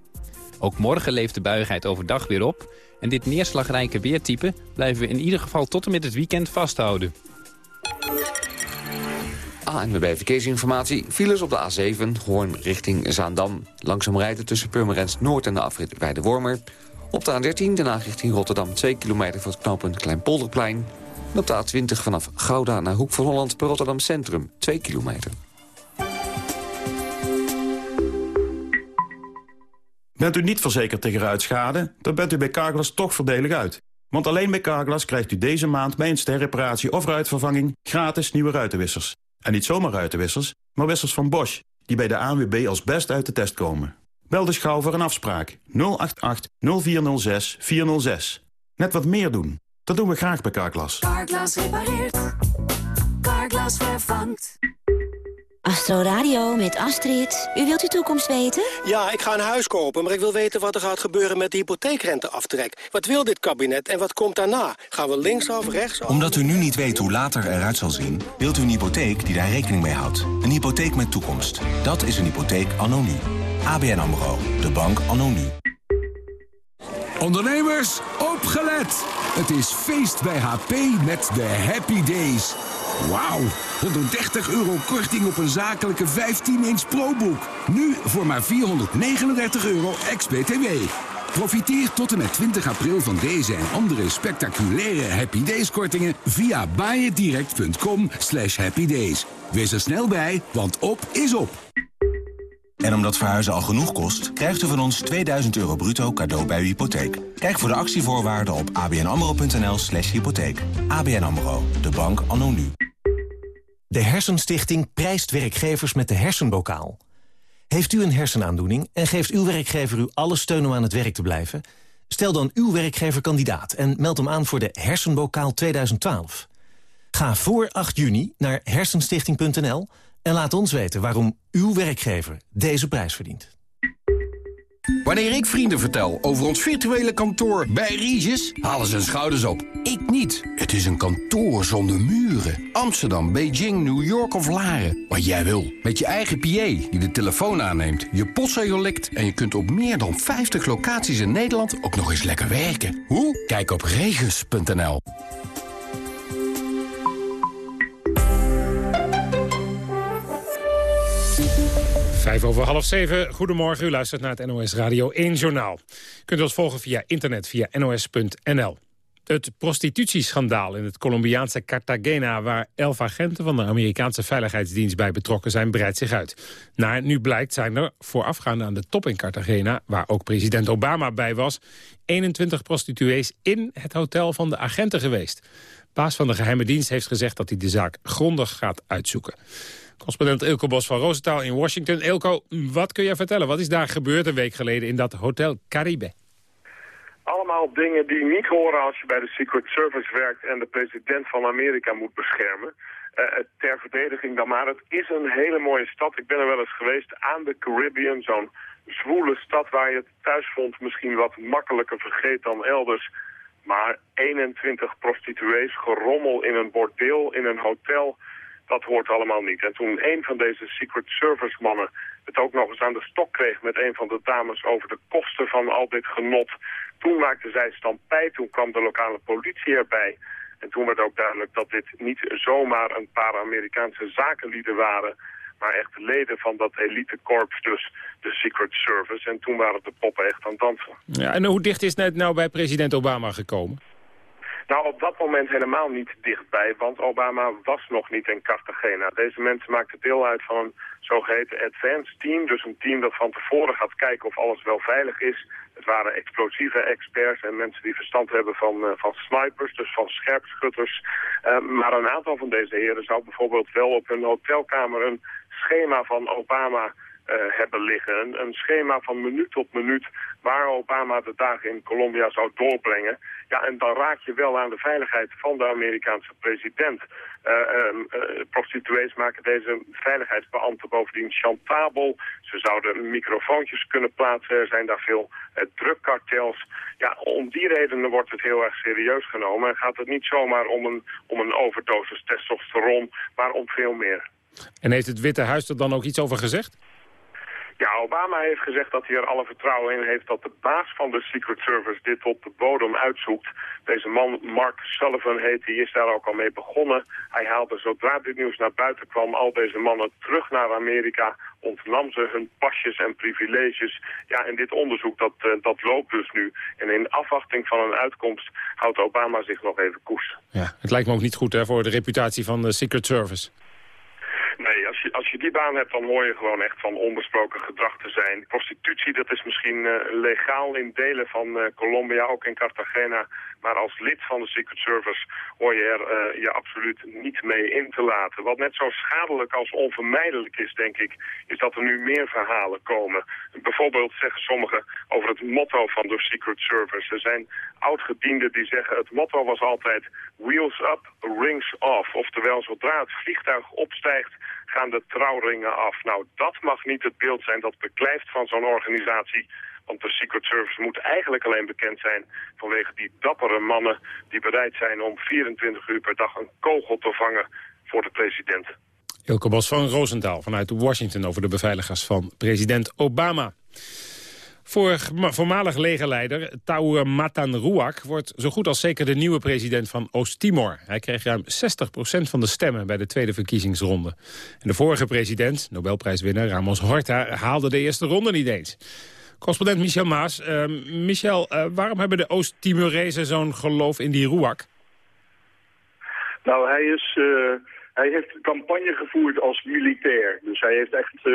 Ook morgen leeft de buigheid overdag weer op... en dit neerslagrijke weertype blijven we in ieder geval tot en met het weekend vasthouden. ANWB Verkeersinformatie. Files op de A7, Hoorn richting Zaandam. Langzaam rijden tussen Purmerend Noord en de afrit bij de Wormer... Op de A13 Den Haag richting Rotterdam 2 kilometer voor het knooppunt Kleinpolderplein. En op de A20 vanaf Gouda naar Hoek van Holland per Rotterdam Centrum 2 kilometer. Bent u niet verzekerd tegen ruitschade, dan bent u bij Carglass toch voordelig uit. Want alleen bij Carglass krijgt u deze maand bij een sterreparatie of ruitvervanging gratis nieuwe ruitenwissers. En niet zomaar ruitenwissers, maar wissers van Bosch, die bij de ANWB als best uit de test komen. Bel dus gauw voor een afspraak. 088 0406 406. Net wat meer doen. Dat doen we graag bij Carglass. Carglass repareert. Carglass vervangt. Astro Radio met Astrid. U wilt uw toekomst weten? Ja, ik ga een huis kopen, maar ik wil weten wat er gaat gebeuren met de hypotheekrenteaftrek. Wat wil dit kabinet en wat komt daarna? Gaan we linksaf, rechtsaf? Omdat u nu niet weet hoe later eruit zal zien... wilt u een hypotheek die daar rekening mee houdt. Een hypotheek met toekomst. Dat is een hypotheek anno nu. ABN AMRO. De bank anno nu. Ondernemers, opgelet! Het is feest bij HP met de Happy Days. Wauw, 130 euro korting op een zakelijke 15-inch ProBook. Nu voor maar 439 euro ex-BTW. Profiteer tot en met 20 april van deze en andere spectaculaire Happy Days kortingen via buyitdirect.com slash happydays. Wees er snel bij, want op is op. En omdat verhuizen al genoeg kost, krijgt u van ons 2000 euro bruto cadeau bij uw hypotheek. Kijk voor de actievoorwaarden op abnamro.nl slash hypotheek. ABN AMRO, de bank anno nu. De Hersenstichting prijst werkgevers met de hersenbokaal. Heeft u een hersenaandoening en geeft uw werkgever u alle steun om aan het werk te blijven? Stel dan uw werkgever kandidaat en meld hem aan voor de Hersenbokaal 2012. Ga voor 8 juni naar hersenstichting.nl en laat ons weten waarom uw werkgever deze prijs verdient. Wanneer ik vrienden vertel over ons virtuele kantoor bij Regis, halen ze hun schouders op. Ik niet. Het is een kantoor zonder muren. Amsterdam, Beijing, New York of Laren. Wat jij wil. Met je eigen PA die de telefoon aanneemt, je postzegel likt... en je kunt op meer dan 50 locaties in Nederland ook nog eens lekker werken. Hoe? Kijk op regis.nl. Vijf over half zeven. Goedemorgen, u luistert naar het NOS Radio 1 Journaal. Kunt u ons volgen via internet, via nos.nl. Het prostitutieschandaal in het Colombiaanse Cartagena... waar elf agenten van de Amerikaanse Veiligheidsdienst bij betrokken zijn... breidt zich uit. Naar nu blijkt zijn er voorafgaande aan de top in Cartagena... waar ook president Obama bij was... 21 prostituees in het hotel van de agenten geweest. Baas van de geheime dienst heeft gezegd dat hij de zaak grondig gaat uitzoeken. Correspondent Ilko Bos van Rosenthal in Washington. Ilko, wat kun je vertellen? Wat is daar gebeurd een week geleden in dat Hotel Caribe? Allemaal dingen die niet horen als je bij de Secret Service werkt en de president van Amerika moet beschermen. Uh, ter verdediging dan maar. Het is een hele mooie stad. Ik ben er wel eens geweest aan de Caribbean. Zo'n zwoele stad waar je het thuis vond misschien wat makkelijker vergeet dan elders. Maar 21 prostituees, gerommel in een bordeel, in een hotel dat hoort allemaal niet. En toen een van deze Secret Service mannen het ook nog eens aan de stok kreeg met een van de dames over de kosten van al dit genot, toen maakte zij stampij, toen kwam de lokale politie erbij. En toen werd ook duidelijk dat dit niet zomaar een paar Amerikaanse zakenlieden waren, maar echt leden van dat elitekorps, dus de Secret Service. En toen waren de poppen echt aan het dansen. Ja, en hoe dicht is het nou bij president Obama gekomen? Nou, op dat moment helemaal niet dichtbij, want Obama was nog niet in Cartagena. Deze mensen maakten deel uit van een zogeheten advanced team, dus een team dat van tevoren gaat kijken of alles wel veilig is. Het waren explosieve experts en mensen die verstand hebben van, uh, van snipers, dus van scherpschutters. Uh, maar een aantal van deze heren zou bijvoorbeeld wel op hun hotelkamer een schema van Obama uh, hebben liggen. Een, een, schema van minuut tot minuut waar Obama de dagen in Colombia zou doorbrengen. Ja, en dan raak je wel aan de veiligheid van de Amerikaanse president. Uh, uh, prostituees maken deze veiligheidsbeambten bovendien chantabel. Ze zouden microfoontjes kunnen plaatsen. Er zijn daar veel drugkartels. Ja, om die redenen wordt het heel erg serieus genomen. En gaat het niet zomaar om een, om een overdosis testosteron, maar om veel meer. En heeft het Witte Huis er dan ook iets over gezegd? Ja, Obama heeft gezegd dat hij er alle vertrouwen in heeft dat de baas van de Secret Service dit op de bodem uitzoekt. Deze man, Mark Sullivan heet, die is daar ook al mee begonnen. Hij haalde zodra dit nieuws naar buiten kwam al deze mannen terug naar Amerika, ontnam ze hun pasjes en privileges. Ja, en dit onderzoek dat, uh, dat loopt dus nu. En in afwachting van een uitkomst houdt Obama zich nog even koest. Ja, het lijkt me ook niet goed hè, voor de reputatie van de Secret Service. Als je, die baan hebt, dan hoor je gewoon echt van onbesproken gedrag te zijn. Prostitutie, dat is misschien uh, legaal in delen van uh, Colombia, ook in Cartagena. Maar als lid van de Secret Service hoor je er uh, je absoluut niet mee in te laten. Wat net zo schadelijk als onvermijdelijk is, denk ik, is dat er nu meer verhalen komen. Bijvoorbeeld zeggen sommigen over het motto van de Secret Service. Er zijn oudgedienden die zeggen het motto was altijd wheels up, rings off. Oftewel, zodra het vliegtuig opstijgt, gaan de trouwringen af. Nou, dat mag niet het beeld zijn dat beklijft van zo'n organisatie. Want de Secret Service moet eigenlijk alleen bekend zijn vanwege die dappere mannen die bereid zijn om 24 uur per dag een kogel te vangen voor de president. Ilke Bos van Rosendaal vanuit Washington over de beveiligers van president Obama. Voor voormalig legerleider Taur Matan Ruak wordt zo goed als zeker de nieuwe president van Oost-Timor. Hij kreeg ruim 60% van de stemmen bij de tweede verkiezingsronde. En de vorige president, Nobelprijswinnaar Ramos Horta, haalde de eerste ronde niet eens. Correspondent Michel Maas. Uh, Michel, uh, waarom hebben de Oost-Timorezen zo'n geloof in die Ruak? Nou, hij, is, uh, hij heeft campagne gevoerd als militair. Dus hij heeft echt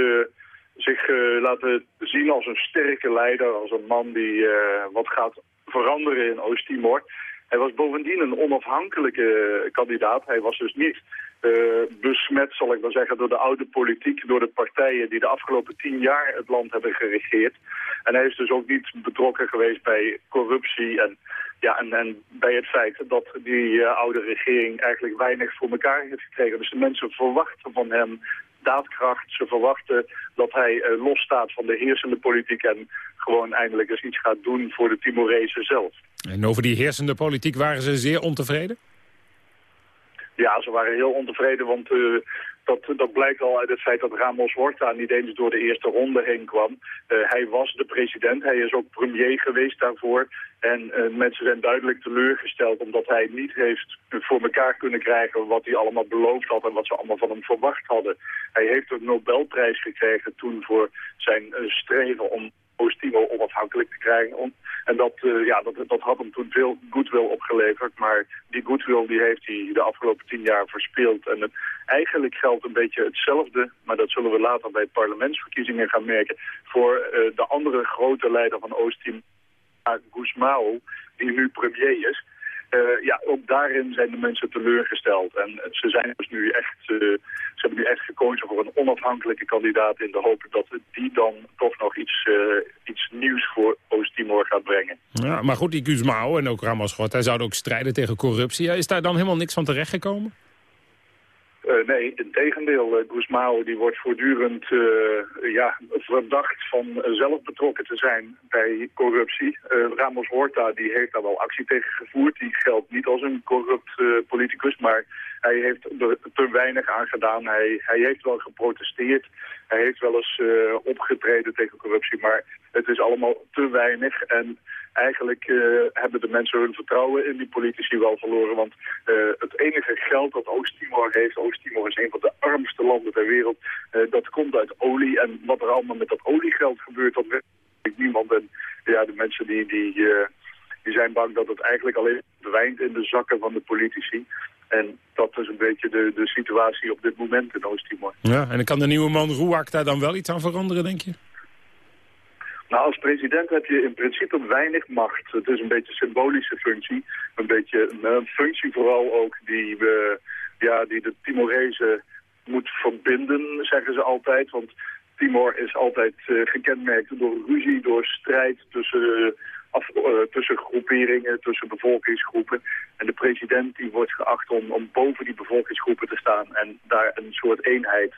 zich uh, laten zien als een sterke leider, als een man die uh, wat gaat veranderen in Oost-Timor. Hij was bovendien een onafhankelijke kandidaat. Hij was dus niet uh, besmet, zal ik maar zeggen, door de oude politiek, door de partijen die de afgelopen tien jaar het land hebben geregeerd. En hij is dus ook niet betrokken geweest bij corruptie en, ja, en, en bij het feit dat die oude regering eigenlijk weinig voor elkaar heeft gekregen. Dus de mensen verwachten van hem daadkracht. Ze verwachten dat hij uh, losstaat van de heersende politiek... en gewoon eindelijk eens iets gaat doen voor de Timorezen zelf. En over die heersende politiek waren ze zeer ontevreden? Ja, ze waren heel ontevreden, want uh, dat, dat blijkt al uit het feit dat Ramos Horta niet eens door de eerste ronde heen kwam. Uh, hij was de president, hij is ook premier geweest daarvoor. En uh, mensen zijn duidelijk teleurgesteld omdat hij niet heeft voor elkaar kunnen krijgen wat hij allemaal beloofd had en wat ze allemaal van hem verwacht hadden. Hij heeft de Nobelprijs gekregen toen voor zijn streven om Oost-Timor onafhankelijk te krijgen. En dat, uh, ja, dat, dat had hem toen veel goodwill opgeleverd. Maar die goodwill die heeft hij de afgelopen tien jaar verspeeld. En eigenlijk geldt een beetje hetzelfde, maar dat zullen we later bij parlementsverkiezingen gaan merken, voor uh, de andere grote leider van Oost-Timor, Guzmao, die nu premier is. Uh, ja, ook daarin zijn de mensen teleurgesteld. En ze zijn dus nu echt, uh, ze hebben nu echt gekozen voor een onafhankelijke kandidaat in de hoop dat die dan toch nog iets, iets nieuws voor Oost-Timor gaat brengen. Ja, maar goed, die Guzmao en ook Ramos hij zouden ook strijden tegen corruptie. Is daar dan helemaal niks van terechtgekomen? Uh, nee, in tegendeel. Uh, Guzmao die wordt voortdurend uh, ja, verdacht van zelf betrokken te zijn bij corruptie. Ramos Horta die heeft daar wel actie tegen gevoerd. Die geldt niet als een corrupt politicus, maar hij heeft er te weinig aan gedaan. Hij, hij heeft wel geprotesteerd. Hij heeft wel eens opgetreden tegen corruptie, maar het is allemaal te weinig. En eigenlijk uh, hebben de mensen hun vertrouwen in die politici wel verloren. Want uh, het enige geld dat Oost-Timor heeft, Oost-Timor is een van de armste landen ter wereld, uh, dat komt uit olie. En wat er allemaal met dat oliegeld gebeurt, dat weet niemand. En ja, de mensen die, die, die zijn bang dat het eigenlijk alleen verdwijnt in de zakken van de politici. En dat is een beetje de, de situatie op dit moment in Oost-Timor. Ja, en kan de nieuwe man Rouak daar dan wel iets aan veranderen, denk je? Nou, als president heb je in principe weinig macht. Het is een beetje een symbolische functie. Een beetje een, functie vooral ook die, we, ja, die de Timorezen moet verbinden, zeggen ze altijd. Want Timor is altijd uh, gekenmerkt door ruzie, door strijd tussen, uh, tussen groeperingen, tussen bevolkingsgroepen. En de president die wordt geacht om, om boven die bevolkingsgroepen te staan en daar een soort eenheid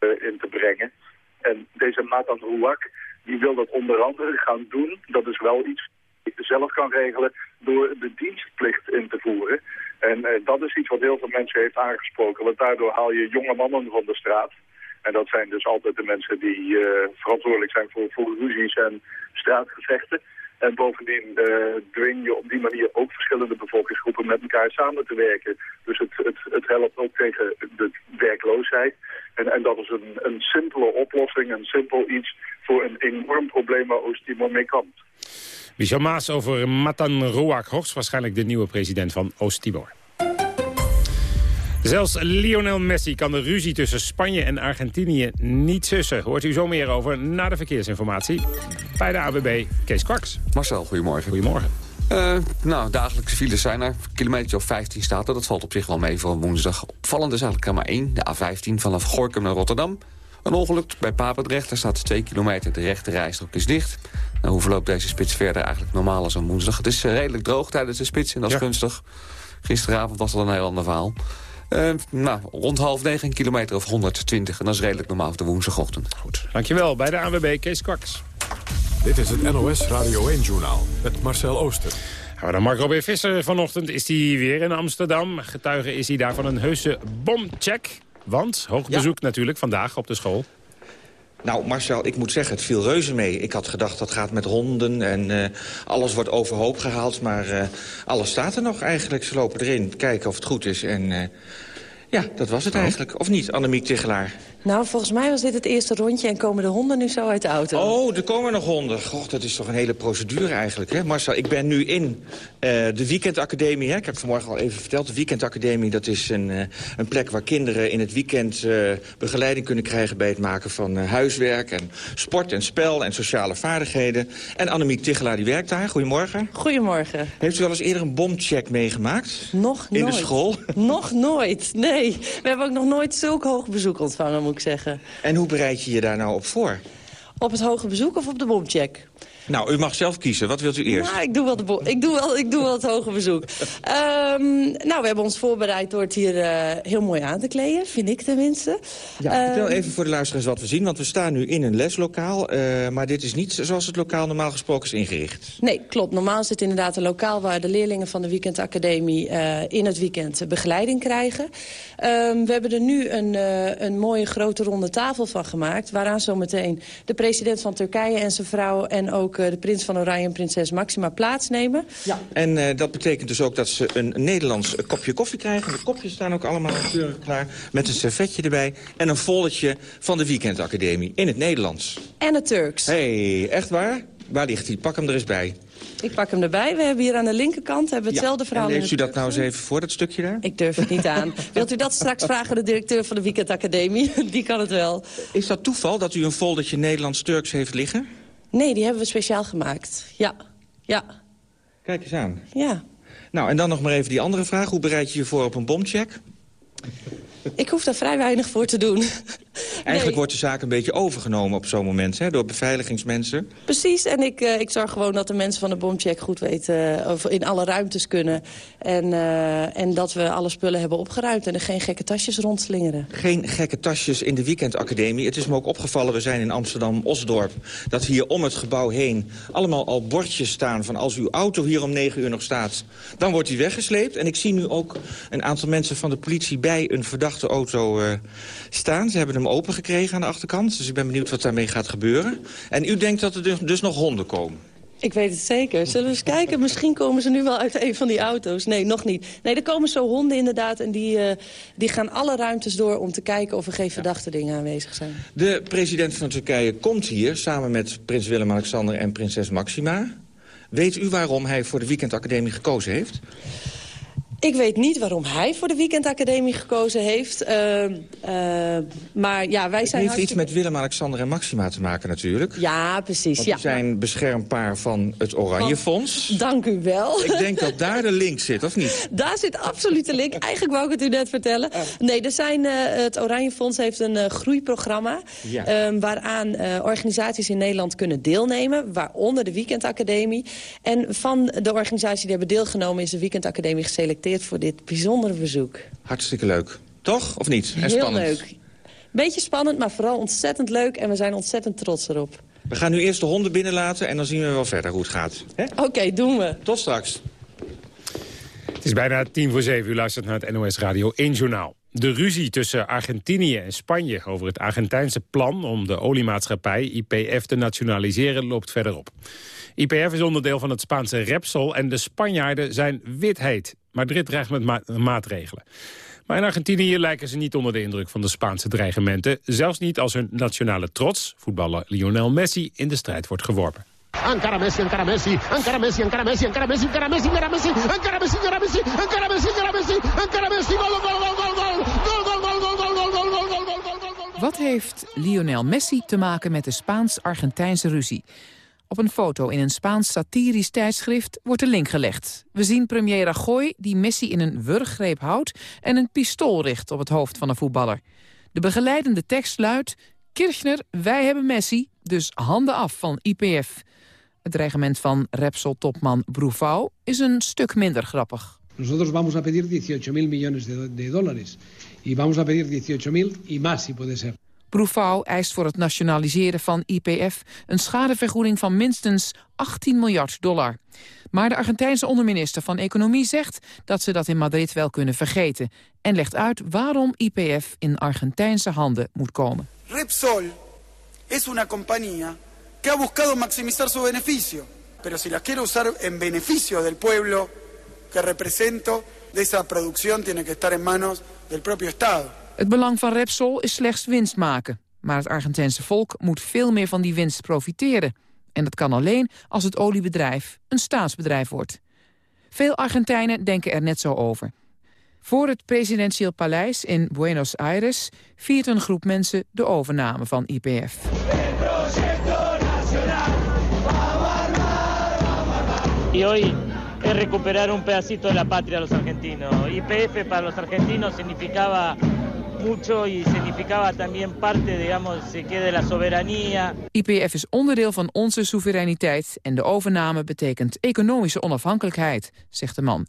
in te brengen. En deze Matan Rouak die wil dat onder andere gaan doen. Dat is wel iets wat je zelf kan regelen door de dienstplicht in te voeren. En uh, dat is iets wat heel veel mensen heeft aangesproken. Want daardoor haal je jonge mannen van de straat. En dat zijn dus altijd de mensen die uh, verantwoordelijk zijn voor, voor ruzies en straatgevechten. En bovendien uh, dwing je op die manier ook verschillende bevolkingsgroepen met elkaar samen te werken. Dus het, het, het helpt ook tegen de werkloosheid. En, en dat is een, een simpele oplossing, een simpel iets voor een enorm probleem waar Oost-Timor mee kampt. Michel Maas over Matan Roak waarschijnlijk de nieuwe president van Oost-Timor. Zelfs Lionel Messi kan de ruzie tussen Spanje en Argentinië niet sussen. Hoort u zo meer over na de verkeersinformatie bij de AWB Kees Kwaks. Marcel, goedemorgen. Goedemorgen. Uh, nou, dagelijkse files zijn er. Kilometer of 15 staat er. Dat valt op zich wel mee voor woensdag. Opvallend is eigenlijk maar één. De A15 vanaf Gorkum naar Rotterdam. Een ongeluk bij Papendrecht. Daar staat 2 kilometer. De rechte rijstrook is dicht. Nou, hoe verloopt deze spits verder eigenlijk normaal als een woensdag? Het is uh, redelijk droog tijdens de spits en dat is ja. gunstig. Gisteravond was dat een heel ander verhaal. Uh, nou, rond half negen, een kilometer of 120. En dat is redelijk normaal op de woensdagochtend. Goed, dankjewel. Bij de ANWB, Kees Kwaks. Dit is het NOS Radio 1-journaal met Marcel Ooster. Nou, dan Mark Robin Visser vanochtend is hij weer in Amsterdam. Getuige is hij daar van een heuse bomcheck. Want, hoog bezoek ja. natuurlijk vandaag op de school. Nou, Marcel, ik moet zeggen, het viel reuze mee. Ik had gedacht, dat gaat met honden en uh, alles wordt overhoop gehaald. Maar uh, alles staat er nog eigenlijk. Ze lopen erin, kijken of het goed is. En uh, ja, dat was het oh. eigenlijk. Of niet, Annemiek Tichelaar? Nou, volgens mij was dit het eerste rondje en komen de honden nu zo uit de auto. Oh, er komen nog honden. God, dat is toch een hele procedure eigenlijk, hè? Marcel, ik ben nu in uh, de weekendacademie. Hè? Ik heb vanmorgen al even verteld. De weekendacademie, dat is een, uh, een plek waar kinderen in het weekend uh, begeleiding kunnen krijgen... bij het maken van huiswerk en sport en spel en sociale vaardigheden. En Annemiek Tichelaar, die werkt daar. Goedemorgen. Goedemorgen. Heeft u wel eens eerder een bomcheck meegemaakt? Nog nooit. In de school? Nog nooit, nee. We hebben ook nog nooit zulk hoog bezoek ontvangen, moet ik zeggen. En hoe bereid je je daar nou op voor? Op het hoge bezoek of op de bomcheck? Nou, u mag zelf kiezen. Wat wilt u eerst? Nou, ik doe wel, de ik doe wel, ik doe wel het hoge bezoek. (laughs) Ehm, nou, we hebben ons voorbereid door het hier eh, heel mooi aan te kleden. Vind ik tenminste. Ja, vertel Ehm, even voor de luisteraars wat we zien. Want we staan nu in een leslokaal. eh, maar dit is niet zoals het lokaal normaal gesproken is ingericht. Nee, klopt. Normaal is het inderdaad een lokaal waar de leerlingen van de weekendacademie eh, in het weekend begeleiding krijgen. Ehm, we hebben er nu een, eh, een mooie grote ronde tafel van gemaakt. Waaraan zometeen de president van Turkije en zijn vrouw en ook eh, de prins van Oranje en prinses Maxima plaatsnemen. Ja. En eh, dat betekent dus ook dat ze een Nederlands kopje koffie krijgen. De kopjes staan ook allemaal keurig klaar. Met een servetje erbij. En een volletje van de weekendacademie in het Nederlands. En het Turks. Hé, hey, echt waar? Waar ligt hij? Pak hem er eens bij. Ik pak hem erbij. We hebben hier aan de linkerkant hebben hetzelfde verhaal. En leest u dat nou eens even voor, dat stukje daar? Ik durf het niet aan. (laughs) Wilt u dat straks vragen aan de directeur van de weekendacademie? (laughs) Die kan het wel. Is dat toeval dat u een foldertje Nederlands-Turks heeft liggen? Nee, die hebben we speciaal gemaakt. Ja, ja, Kijk eens aan. ja. Nou, en dan nog maar even die andere vraag. Hoe bereid je je voor op een bomcheck? Ik hoef daar vrij weinig voor te doen. Eigenlijk wordt de zaak een beetje overgenomen op zo'n moment... Hè, door beveiligingsmensen. Precies, en ik, eh, ik zorg gewoon dat de mensen van de bomcheck goed weten... eh, of in alle ruimtes kunnen. En, eh, en dat we alle spullen hebben opgeruimd en er geen gekke tasjes rondslingeren. Geen gekke tasjes in de weekendacademie. Het is me ook opgevallen, we zijn in Amsterdam-Osdorp... dat hier om het gebouw heen allemaal al bordjes staan... van als uw auto hier om negen uur nog staat, dan wordt hij weggesleept. En ik zie nu ook een aantal mensen van de politie bij een verdachte auto staan. Ze hebben hem opengekregen aan de achterkant. Dus ik ben benieuwd wat daarmee gaat gebeuren. En u denkt dat er dus- dus nog honden komen? Ik weet het zeker. Zullen we eens kijken? Misschien komen ze nu wel uit een van die auto's. Nee, nog niet. Nee, er komen zo honden inderdaad. En die, eh, die gaan alle ruimtes door om te kijken of er geen verdachte dingen aanwezig zijn. De president van Turkije komt hier samen met prins Willem-Alexander en prinses Maxima. Weet u waarom hij voor de weekendacademie gekozen heeft? Ik weet niet waarom hij voor de weekendacademie gekozen heeft. eh, eh, maar ja, wij Het zijn heeft iets met Willem-Alexander en Maxima te maken natuurlijk. Ja, precies. Want ja. zijn beschermpaar van het Oranje Fonds. Dank u wel. Ik denk dat daar de link zit, of niet? (laughs) Daar zit absoluut de link. Eigenlijk wou ik het u net vertellen. Nee, er zijn, eh, het Oranje Fonds heeft een eh, groeiprogramma... Ja. eh, waaraan eh, organisaties in Nederland kunnen deelnemen. Waaronder de Weekendacademie. En van de organisatie die hebben deelgenomen... is de Weekendacademie geselecteerd voor dit bijzondere bezoek. Hartstikke leuk. Toch? Of niet? En Heel spannend. leuk. Beetje spannend, maar vooral ontzettend leuk. En we zijn ontzettend trots erop. We gaan nu eerst de honden binnenlaten en dan zien we wel verder hoe het gaat. Hè? Oké, doen we. Tot straks. Het is bijna tien voor zeven. U luistert naar het NOS Radio 1 Journaal. De ruzie tussen Argentinië en Spanje over het Argentijnse plan... om de oliemaatschappij IPF te nationaliseren loopt verder op. IPF is onderdeel van het Spaanse Repsol en de Spanjaarden zijn wit Madrid dreigt met ma maatregelen. Maar in Argentinië lijken ze niet onder de indruk van de Spaanse dreigementen. Zelfs niet als hun nationale trots, voetballer Lionel Messi, in de strijd wordt geworpen. Encara Messi, encara Messi, encara Messi, encara Messi, encara Messi, encara Messi, encara Messi, encara Messi, encara Messi, encara Messi, encara Messi, encara Messi, gol, gol, gol, gol, gol, gol, gol, gol, gol, gol, gol, gol, gol, gol, gol. Wat heeft Lionel Messi te maken met de Spaans-Argentijnse ruzie? Op een foto in een Spaans satirisch tijdschrift wordt de link gelegd. We zien premier Rajoy die Messi in een wurggreep houdt... en een pistool richt op het hoofd van de voetballer. De begeleidende tekst luidt... Kirchner, wij hebben Messi, dus handen af van IPF. Het dreigement van Repsol-topman Broufau is een stuk minder grappig. Nosotros vamos a pedir 18 mil millones de. Y vamos a pedir 18 mil y más, si puede ser. Broufau eist voor het nationaliseren van IPF een schadevergoeding van minstens 18 miljard dollar. Maar de Argentijnse onderminister van Economie zegt dat ze dat in Madrid wel kunnen vergeten. En legt uit waarom IPF in Argentijnse handen moet komen. Repsol es una compañía que ha buscado maximizar su beneficio. Pero si la quiere usar en beneficio del pueblo que represento, de esa producción tiene que estar en manos del propio Estado. Het belang van Repsol is slechts winst maken. Maar het Argentijnse volk moet veel meer van die winst profiteren. En dat kan alleen als het oliebedrijf een staatsbedrijf wordt. Veel Argentijnen denken er net zo over. Voor het presidentieel paleis in Buenos Aires viert een groep mensen de overname van IPF. Es recuperar un pedacito de la patria los argentinos. YPF para los argentinos significaba mucho y significaba también parte, digamos, quede la soberanía. IPF is onderdeel van onze soevereiniteit en de overname betekent economische onafhankelijkheid, zegt de man.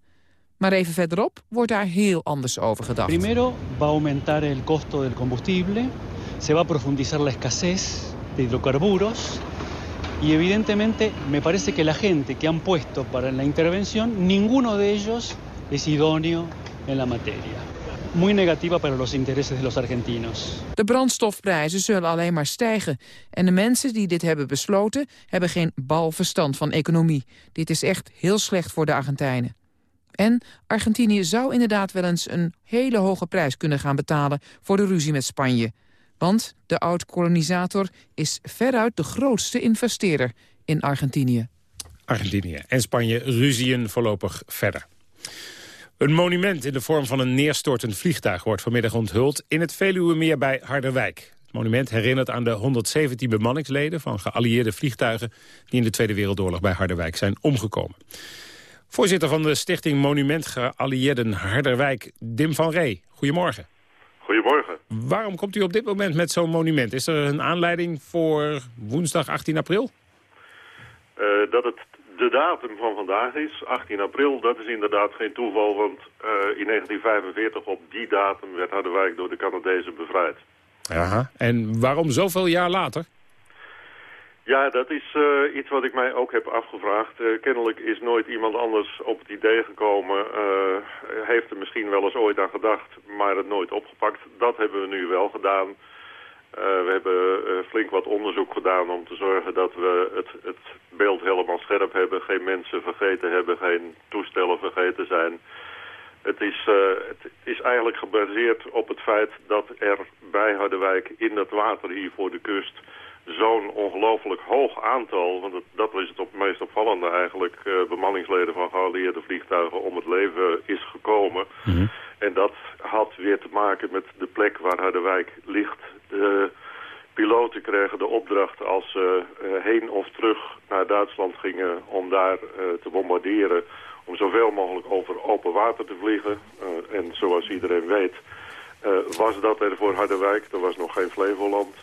Maar even verderop wordt daar heel anders over gedacht. Primero va a aumentar el costo del combustible, se va a profundizar la escasez de hidrocarburos y evidentemente me parece que la gente que han puesto para la intervención, ninguno de ellos es idóneo en la materia. Muy negativa para los intereses de los argentinos. De brandstofprijzen zullen alleen maar stijgen. En de mensen die dit hebben besloten... hebben geen bal verstand van economie. Dit is echt heel slecht voor de Argentijnen. En Argentinië zou inderdaad wel eens een hele hoge prijs kunnen gaan betalen... voor de ruzie met Spanje. Want de oud-kolonisator is veruit de grootste investeerder in Argentinië. Argentinië en Spanje ruzien voorlopig verder. Een monument in de vorm van een neerstortend vliegtuig wordt vanmiddag onthuld in het Veluwemeer bij Harderwijk. Het monument herinnert aan de 117 bemanningsleden van geallieerde vliegtuigen die in de Tweede Wereldoorlog bij Harderwijk zijn omgekomen. Voorzitter van de stichting Monument Geallieerden Harderwijk, Dim van Ree. Goedemorgen. Goedemorgen. Waarom komt u op dit moment met zo'n monument? Is er een aanleiding voor woensdag 18 april? Uh, dat het de datum van vandaag is, 18 april, dat is inderdaad geen toeval, want uh, in 1945 op die datum werd Harderwijk door de Canadezen bevrijd. Aha. En waarom zoveel jaar later? Ja, dat is uh, iets wat ik mij ook heb afgevraagd. Uh, kennelijk is nooit iemand anders op het idee gekomen. Uh, heeft er misschien wel eens ooit aan gedacht, maar het nooit opgepakt. Dat hebben we nu wel gedaan. We hebben flink wat onderzoek gedaan om te zorgen dat we het, het beeld helemaal scherp hebben. Geen mensen vergeten hebben, geen toestellen vergeten zijn. Het is, het is eigenlijk gebaseerd op het feit dat er bij Harderwijk in dat water hier voor de kust zo'n ongelooflijk hoog aantal, want dat, dat is het op, meest opvallende eigenlijk, uh, bemanningsleden van geallieerde vliegtuigen om het leven is gekomen. Mhm. En dat had weer te maken met de plek waar Harderwijk ligt. De piloten kregen de opdracht als ze uh, heen of terug naar Duitsland gingen om daar uh, te bombarderen, om zoveel mogelijk over open water te vliegen. en zoals iedereen weet, was dat er voor Harderwijk, er was nog geen Flevoland.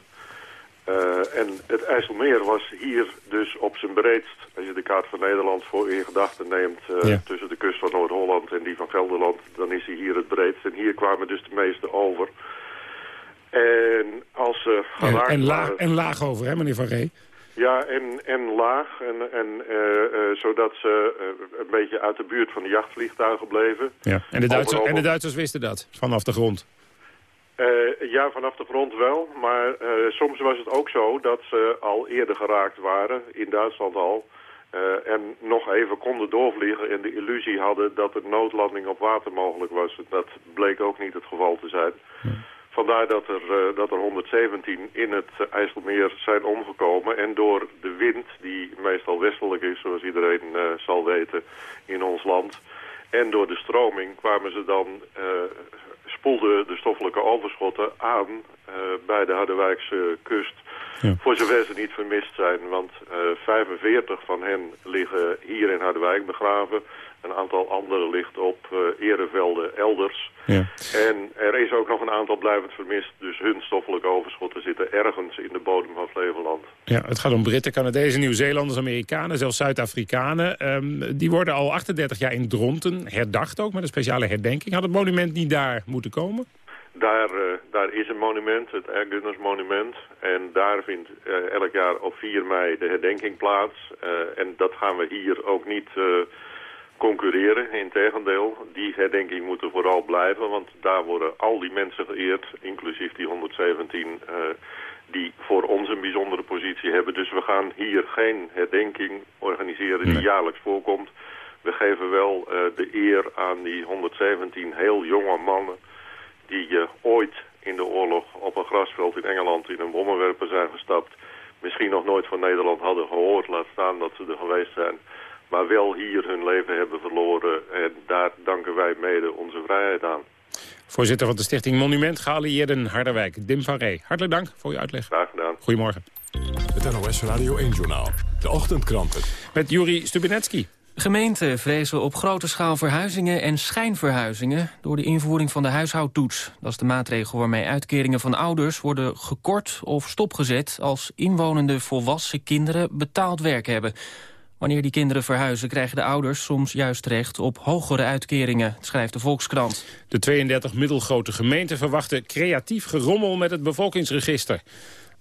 Uh, en het IJsselmeer was hier dus op zijn breedst, als je de kaart van Nederland voor in gedachten neemt, uh, Ja. tussen de kust van Noord-Holland en die van Gelderland, dan is hij hier het breedst. En hier kwamen dus de meeste over. En als ze En, geraakt en, laag, waren- en laag over, hè, meneer Van Ree? ja, en, en laag, en, en, eh, eh, zodat ze eh, een beetje uit de buurt van de jachtvliegtuigen bleven. Ja. En, de Duitsers, Overal en de Duitsers wisten dat, vanaf de grond. Eh, ja, vanaf de grond wel. Maar eh, soms was het ook zo dat ze al eerder geraakt waren, in Duitsland al. eh, en nog even konden doorvliegen en de illusie hadden dat een noodlanding op water mogelijk was. Dat bleek ook niet het geval te zijn. Vandaar dat er, eh, dat er 117 in het IJsselmeer zijn omgekomen. En door de wind, die meestal westelijk is, zoals iedereen eh, zal weten in ons land... en door de stroming kwamen ze dan, eh, spoelden de stoffelijke overschotten aan bij de Harderwijkse kust. Voor zover ze niet vermist zijn, want eh 45 van hen liggen hier in Harderwijk begraven. Een aantal anderen ligt op eh erevelden elders. Ja. En er is ook nog een aantal blijvend vermist, dus hun stoffelijke overschotten zitten ergens in de bodem van Flevoland. Ja, het gaat om Britten, Canadezen, Nieuw-Zeelanders, Amerikanen, zelfs Zuid-Afrikanen. Ehm, die worden al 38 jaar in Dronten herdacht ook, met een speciale herdenking. Had het monument niet daar moeten komen? Daar, eh, daar is een monument, het Ergunners monument. En daar vindt eh, elk jaar op 4 mei de herdenking plaats. En dat gaan we hier ook niet concurreren. Integendeel, die herdenking moet er vooral blijven. Want daar worden al die mensen geëerd, inclusief die 117... eh, die voor ons een bijzondere positie hebben. Dus we gaan hier geen herdenking organiseren die jaarlijks voorkomt. We geven wel eh, de eer aan die 117 heel jonge mannen die eh, ooit in de oorlog op een grasveld in Engeland in een bommenwerper zijn gestapt. Misschien nog nooit van Nederland hadden gehoord, laat staan dat ze er geweest zijn. Maar wel hier hun leven hebben verloren en daar danken wij mede onze vrijheid aan. Voorzitter van de stichting Monument Geallieerden Harderwijk, Dim van Ree. Hartelijk dank voor uw uitleg. Graag gedaan. Goedemorgen. Het NOS Radio 1-journaal. De ochtendkranten. Met Juri Stubinetski. Gemeenten vrezen op grote schaal verhuizingen en schijnverhuizingen... door de invoering van de huishoudtoets. Dat is de maatregel waarmee uitkeringen van ouders worden gekort of stopgezet... als inwonende volwassen kinderen betaald werk hebben. Wanneer die kinderen verhuizen krijgen de ouders soms juist recht op hogere uitkeringen, schrijft de Volkskrant. De 32 middelgrote gemeenten verwachten creatief gerommel met het bevolkingsregister.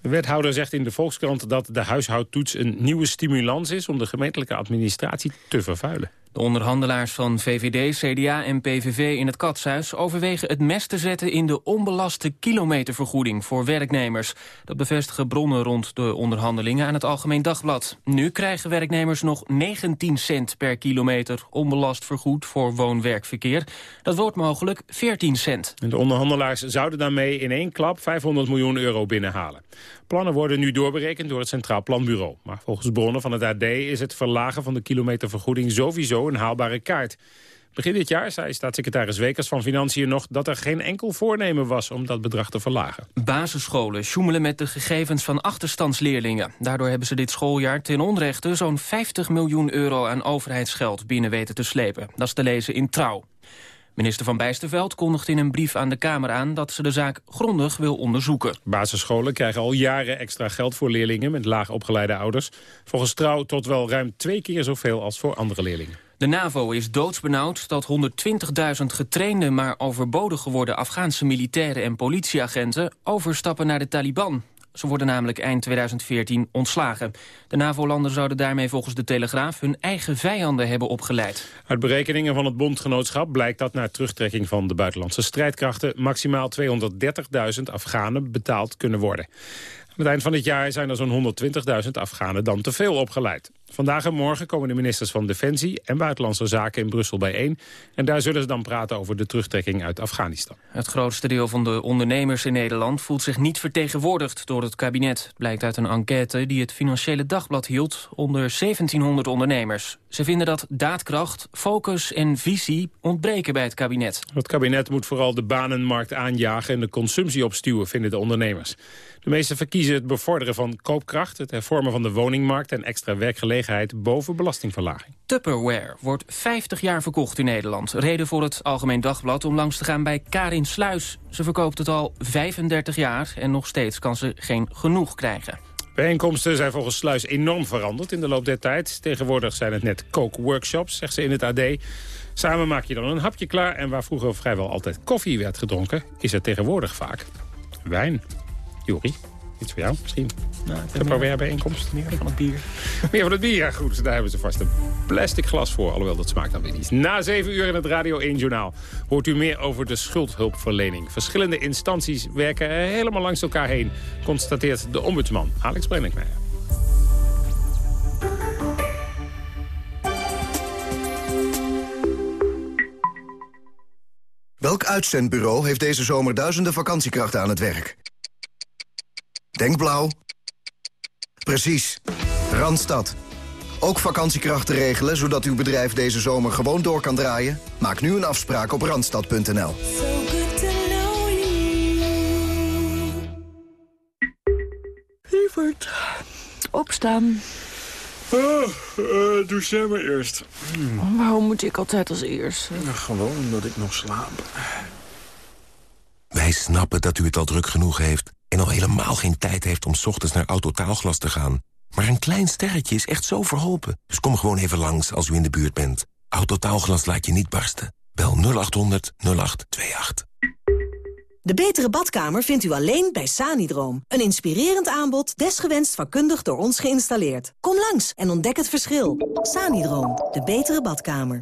De wethouder zegt in de Volkskrant dat de huishoudtoets een nieuwe stimulans is om de gemeentelijke administratie te vervuilen. De onderhandelaars van VVD, CDA en PVV in het Katshuis overwegen het mes te zetten in de onbelaste kilometervergoeding voor werknemers. Dat bevestigen bronnen rond de onderhandelingen aan het Algemeen Dagblad. Nu krijgen werknemers nog 19 cent per kilometer onbelast vergoed voor woon-werkverkeer. Dat wordt mogelijk 14 cent. De onderhandelaars zouden daarmee in één klap 500 miljoen euro binnenhalen. Plannen worden nu doorberekend door het Centraal Planbureau. Maar volgens bronnen van het AD is het verlagen van de kilometervergoeding sowieso een haalbare kaart. Begin dit jaar zei staatssecretaris Wekers van Financiën nog... dat er geen enkel voornemen was om dat bedrag te verlagen. Basisscholen sjoemelen met de gegevens van achterstandsleerlingen. Daardoor hebben ze dit schooljaar ten onrechte zo'n 50 miljoen euro aan overheidsgeld binnen weten te slepen. Dat is te lezen in Trouw. Minister Van Bijsterveld kondigt in een brief aan de Kamer aan... dat ze de zaak grondig wil onderzoeken. Basisscholen krijgen al jaren extra geld voor leerlingen... met laag opgeleide ouders. Volgens Trouw tot wel ruim twee keer zoveel als voor andere leerlingen. De NAVO is doodsbenauwd dat 120.000 getrainde... maar overbodig geworden Afghaanse militairen en politieagenten... overstappen naar de Taliban. Ze worden namelijk eind 2014 ontslagen. De NAVO-landen zouden daarmee volgens de Telegraaf hun eigen vijanden hebben opgeleid. Uit berekeningen van het bondgenootschap blijkt dat na terugtrekking van de buitenlandse strijdkrachten maximaal 230.000 Afghanen betaald kunnen worden. Aan het eind van dit jaar zijn er zo'n 120.000 Afghanen dan te veel opgeleid. Vandaag en morgen komen de ministers van Defensie en Buitenlandse Zaken in Brussel bijeen. En daar zullen ze dan praten over de terugtrekking uit Afghanistan. Het grootste deel van de ondernemers in Nederland voelt zich niet vertegenwoordigd door het kabinet. Het blijkt uit een enquête die het Financiële Dagblad hield onder 1700 ondernemers. Ze vinden dat daadkracht, focus en visie ontbreken bij het kabinet. Het kabinet moet vooral de banenmarkt aanjagen en de consumptie opstuwen, vinden de ondernemers. De meesten verkiezen het bevorderen van koopkracht, het hervormen van de woningmarkt en extra werkgelegenheid boven belastingverlaging. Tupperware wordt 50 jaar verkocht in Nederland. Reden voor het Algemeen Dagblad om langs te gaan bij Karin Sluis. Ze verkoopt het al 35 jaar en nog steeds kan ze geen genoeg krijgen. Bijeenkomsten zijn volgens Sluis enorm veranderd in de loop der tijd. Tegenwoordig zijn het net kookworkshops, zegt ze in het AD. Samen maak je dan een hapje klaar en waar vroeger vrijwel altijd koffie werd gedronken... is er tegenwoordig vaak wijn. Jori, iets voor jou misschien? Nou, Tupperware bijeenkomst. Meer van het bier. (laughs) Meer van het bier, ja goed. Daar hebben ze vast een plastic glas voor. Alhoewel, dat smaakt dan weer niet. Na 7 uur in het Radio 1 Journaal hoort u meer over de schuldhulpverlening. Verschillende instanties werken helemaal langs elkaar heen, constateert de ombudsman Alex Brenninkmeijer. Welk uitzendbureau heeft deze zomer duizenden vakantiekrachten aan het werk? Denk blauw. Precies. Randstad. Ook vakantiekrachten regelen, zodat uw bedrijf deze zomer gewoon door kan draaien? Maak nu een afspraak op randstad.nl. Lieverd, opstaan. Oh, uh, doe jij maar eerst. Waarom moet ik altijd als eerst? gewoon omdat ik nog slaap. Wij snappen dat u het al druk genoeg heeft... en al helemaal geen tijd heeft om ochtends naar Autotaalglas te gaan. Maar een klein sterretje is echt zo verholpen. Dus kom gewoon even langs als u in de buurt bent. Autotaalglas laat je niet barsten. Bel 0800 0828. De betere badkamer vindt u alleen bij Sanidroom. Een inspirerend aanbod, desgewenst vakkundig door ons geïnstalleerd. Kom langs en ontdek het verschil. Sanidroom, de betere badkamer.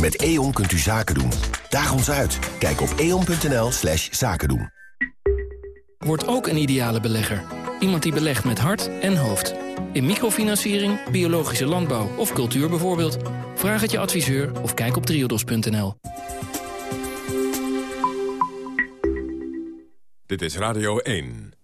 Met E.ON kunt u zaken doen. Daag ons uit. Kijk op eon.nl slash zaken doen. Word ook een ideale belegger. Iemand die belegt met hart en hoofd. In microfinanciering, biologische landbouw of cultuur bijvoorbeeld. Vraag het je adviseur of kijk op triodos.nl. Dit is Radio 1.